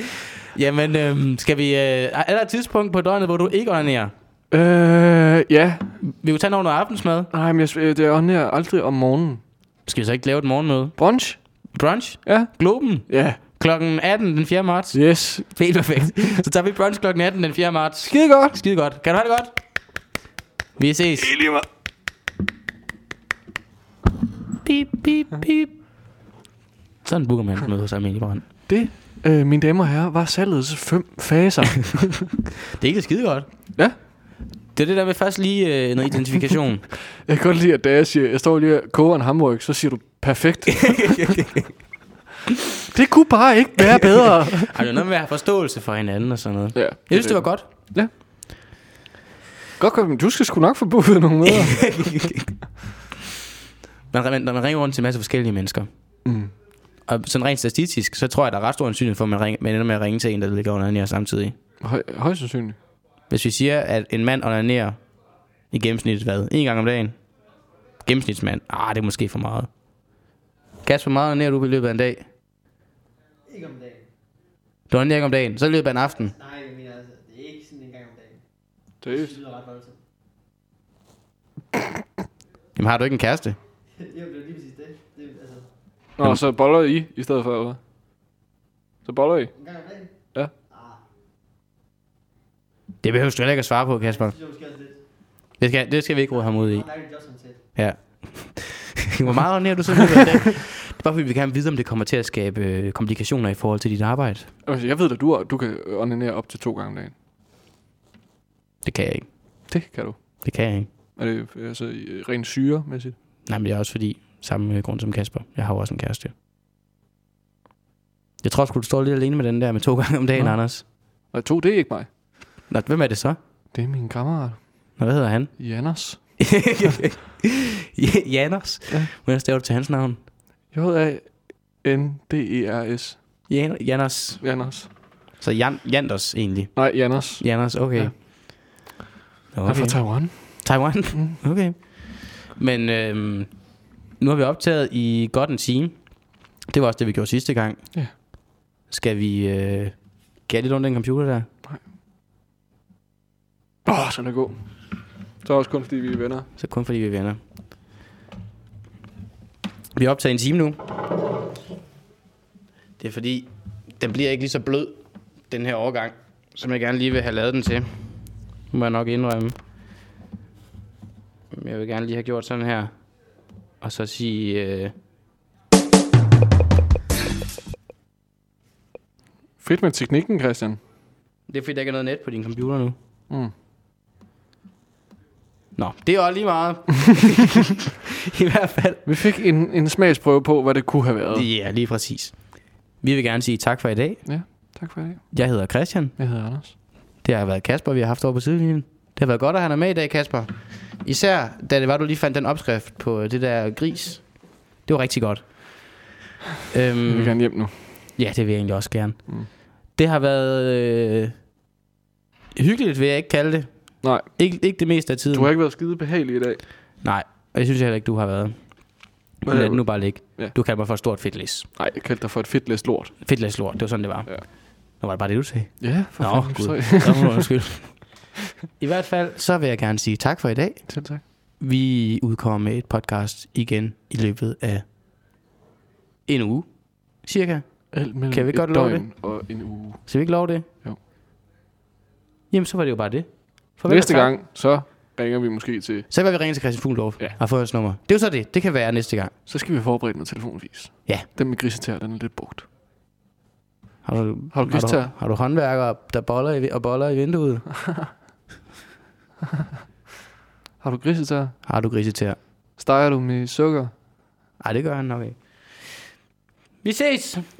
Jamen, øhm, skal vi... Øh, er der et tidspunkt på døgnet, hvor du ikke onanerer? Øh, ja. Vi kunne tage noget aftensmad. Nej, men jeg, det er ordinært aldrig om morgenen. Skal vi så ikke lave et morgenmøde? Brunch? Brunch? Ja. Globen? Ja. Klokken 18 den 4. marts. Yes. Helt perfekt. Så tager vi brunch klokken 18 den 4. marts. Skide godt. Skide godt. Kan du have det godt? Vi ses. Bip, bip, bip. Sådan booker man et møde hos Almindelig Brand. Det, øh, mine damer og herrer, var salgets fem faser. Det er ikke skide godt. Ja. Det er det der med først lige øh, noget identifikation. jeg kan godt lide, at da jeg siger, jeg står lige og koger en hamburg, så siger du, perfekt. det kunne bare ikke være bedre. Ej, det er noget med at have forståelse for hinanden og sådan noget. ja, Jeg synes, det var godt. Godt, godt, du skal sgu nok få booket nogle møder. Man, når man ringer rundt til en masse forskellige mennesker, mm. og sådan rent statistisk, så tror jeg, der er ret stor sandsynlighed for, at man, ringer, man ender med at ringe til en, der ligger under her samtidig. Høj, højst sandsynligt. Hvis vi siger, at en mand onanerer i gennemsnit, hvad? En gang om dagen? Gennemsnitsmand? Ah, det er måske for meget. Kasper, hvor meget onanerer du i løbet af en dag? Ikke om dagen. Du onanerer ikke om dagen, så i løbet af en aften. Nej, jeg mener altså, det er ikke sådan en gang om dagen. Det lyder ret voldsomt. Jamen har du ikke en kæreste? jo, det er lige præcis det. det er, altså, Nå, så boller I i stedet for, hvad? Så boller I? en gang om dagen? Ja. Ah, Det behøver du heller ikke at svare på, Kasper. det synes jeg måske også lidt. Det skal, det skal vi ikke råde ham ud i. Michael Johnson til. Ja. Hvor meget onanerer du så af dag? Det er bare fordi, vi gerne vil vide, om det kommer til at skabe øh, komplikationer i forhold til dit arbejde. Altså, jeg ved at du, er- du kan onanere op til to gange om dagen. Det kan jeg ikke. Det kan du. Det kan jeg ikke. Er det altså i- rent syremæssigt? Nej, men det er også fordi, samme øh, grund som Kasper. Jeg har jo også en kæreste. Jeg tror sgu, du står lidt alene med den der med to gange om dagen, Nå. Anders. Og to, det er ikke mig. Nå, hvem er det så? Det er min kammerat. Nå, hvad hedder han? Janners. Janers. Ja. Hvordan staver du til hans navn? J-A-N-D-E-R-S. Jan- Janers. Janners. Så Jan, Janders egentlig. Nej, Janners. Janders, okay. Ja. Okay. Er fra. Taiwan. Taiwan? Okay. Men øhm, nu har vi optaget i godt en time. Det var også det, vi gjorde sidste gang. Ja. Skal vi øh, gætte lidt under den computer der? Åh, oh, sådan er god. Så også kun fordi vi er venner. Så kun fordi vi er venner. Vi har optaget en time nu. Det er fordi, den bliver ikke lige så blød, den her overgang, som jeg gerne lige vil have lavet den til. Må jeg nok indrømme. Jeg vil gerne lige have gjort sådan her. Og så sige... Øh, Fedt med teknikken, Christian. det er fordi, der ikke er noget net på din computer nu. Mm. Nå, det er også lige meget. I hvert fald. Vi fik en, en smagsprøve på, hvad det kunne have været. Ja, lige præcis. Vi vil gerne sige tak for i dag. Tak for det. Jeg hedder Christian. Jeg hedder Anders. Det har været Kasper, vi har haft over på sidelinjen. Det har været godt at have dig med i dag, Kasper. Især da det var, du lige fandt den opskrift på det der gris. Det var rigtig godt. Jeg vil Øhm, gerne hjem nu. ja, det vil jeg egentlig også gerne. Mm. Det har været øh, hyggeligt, vil jeg ikke kalde det. Nej. Ikke, ikke det meste af tiden. Du har ikke været skide behagelig i dag. Nej, og jeg synes heller ikke, du har været. Men lad nu bare ligge. Ja. Du kalder mig for et stort fedtlæs. Nej, jeg kaldte dig for et fedt læst lort. Fedtlæs lort, det var sådan, det var. Ja. Nu var det bare det, du sagde. Ja, for Nå, fanden. Gud. sorry. Du undskylde. I hvert fald, så vil jeg gerne sige tak for i dag. Selv tak. Vi udkommer med et podcast igen i løbet af en uge, cirka. Mellem Kan vi godt love døgn og en uge. Skal vi ikke love det? Jo. Jamen, så var det jo bare det. Farvel Næste gang, så ringer vi måske til... Så kan vi ringe til Christian Fuglendorf Ja. og få hans nummer. Det er jo så det. Det kan være næste gang. Så skal vi forberede noget telefonvis. Ja. Den med grisetær, den er lidt brugt. Har du, Har du har du, har du håndværkere, der boller i, og boller i vinduet? Har du grisetær? Har du grisetær? Steger du med sukker? Nej, det gør han nok ikke. Vi ses!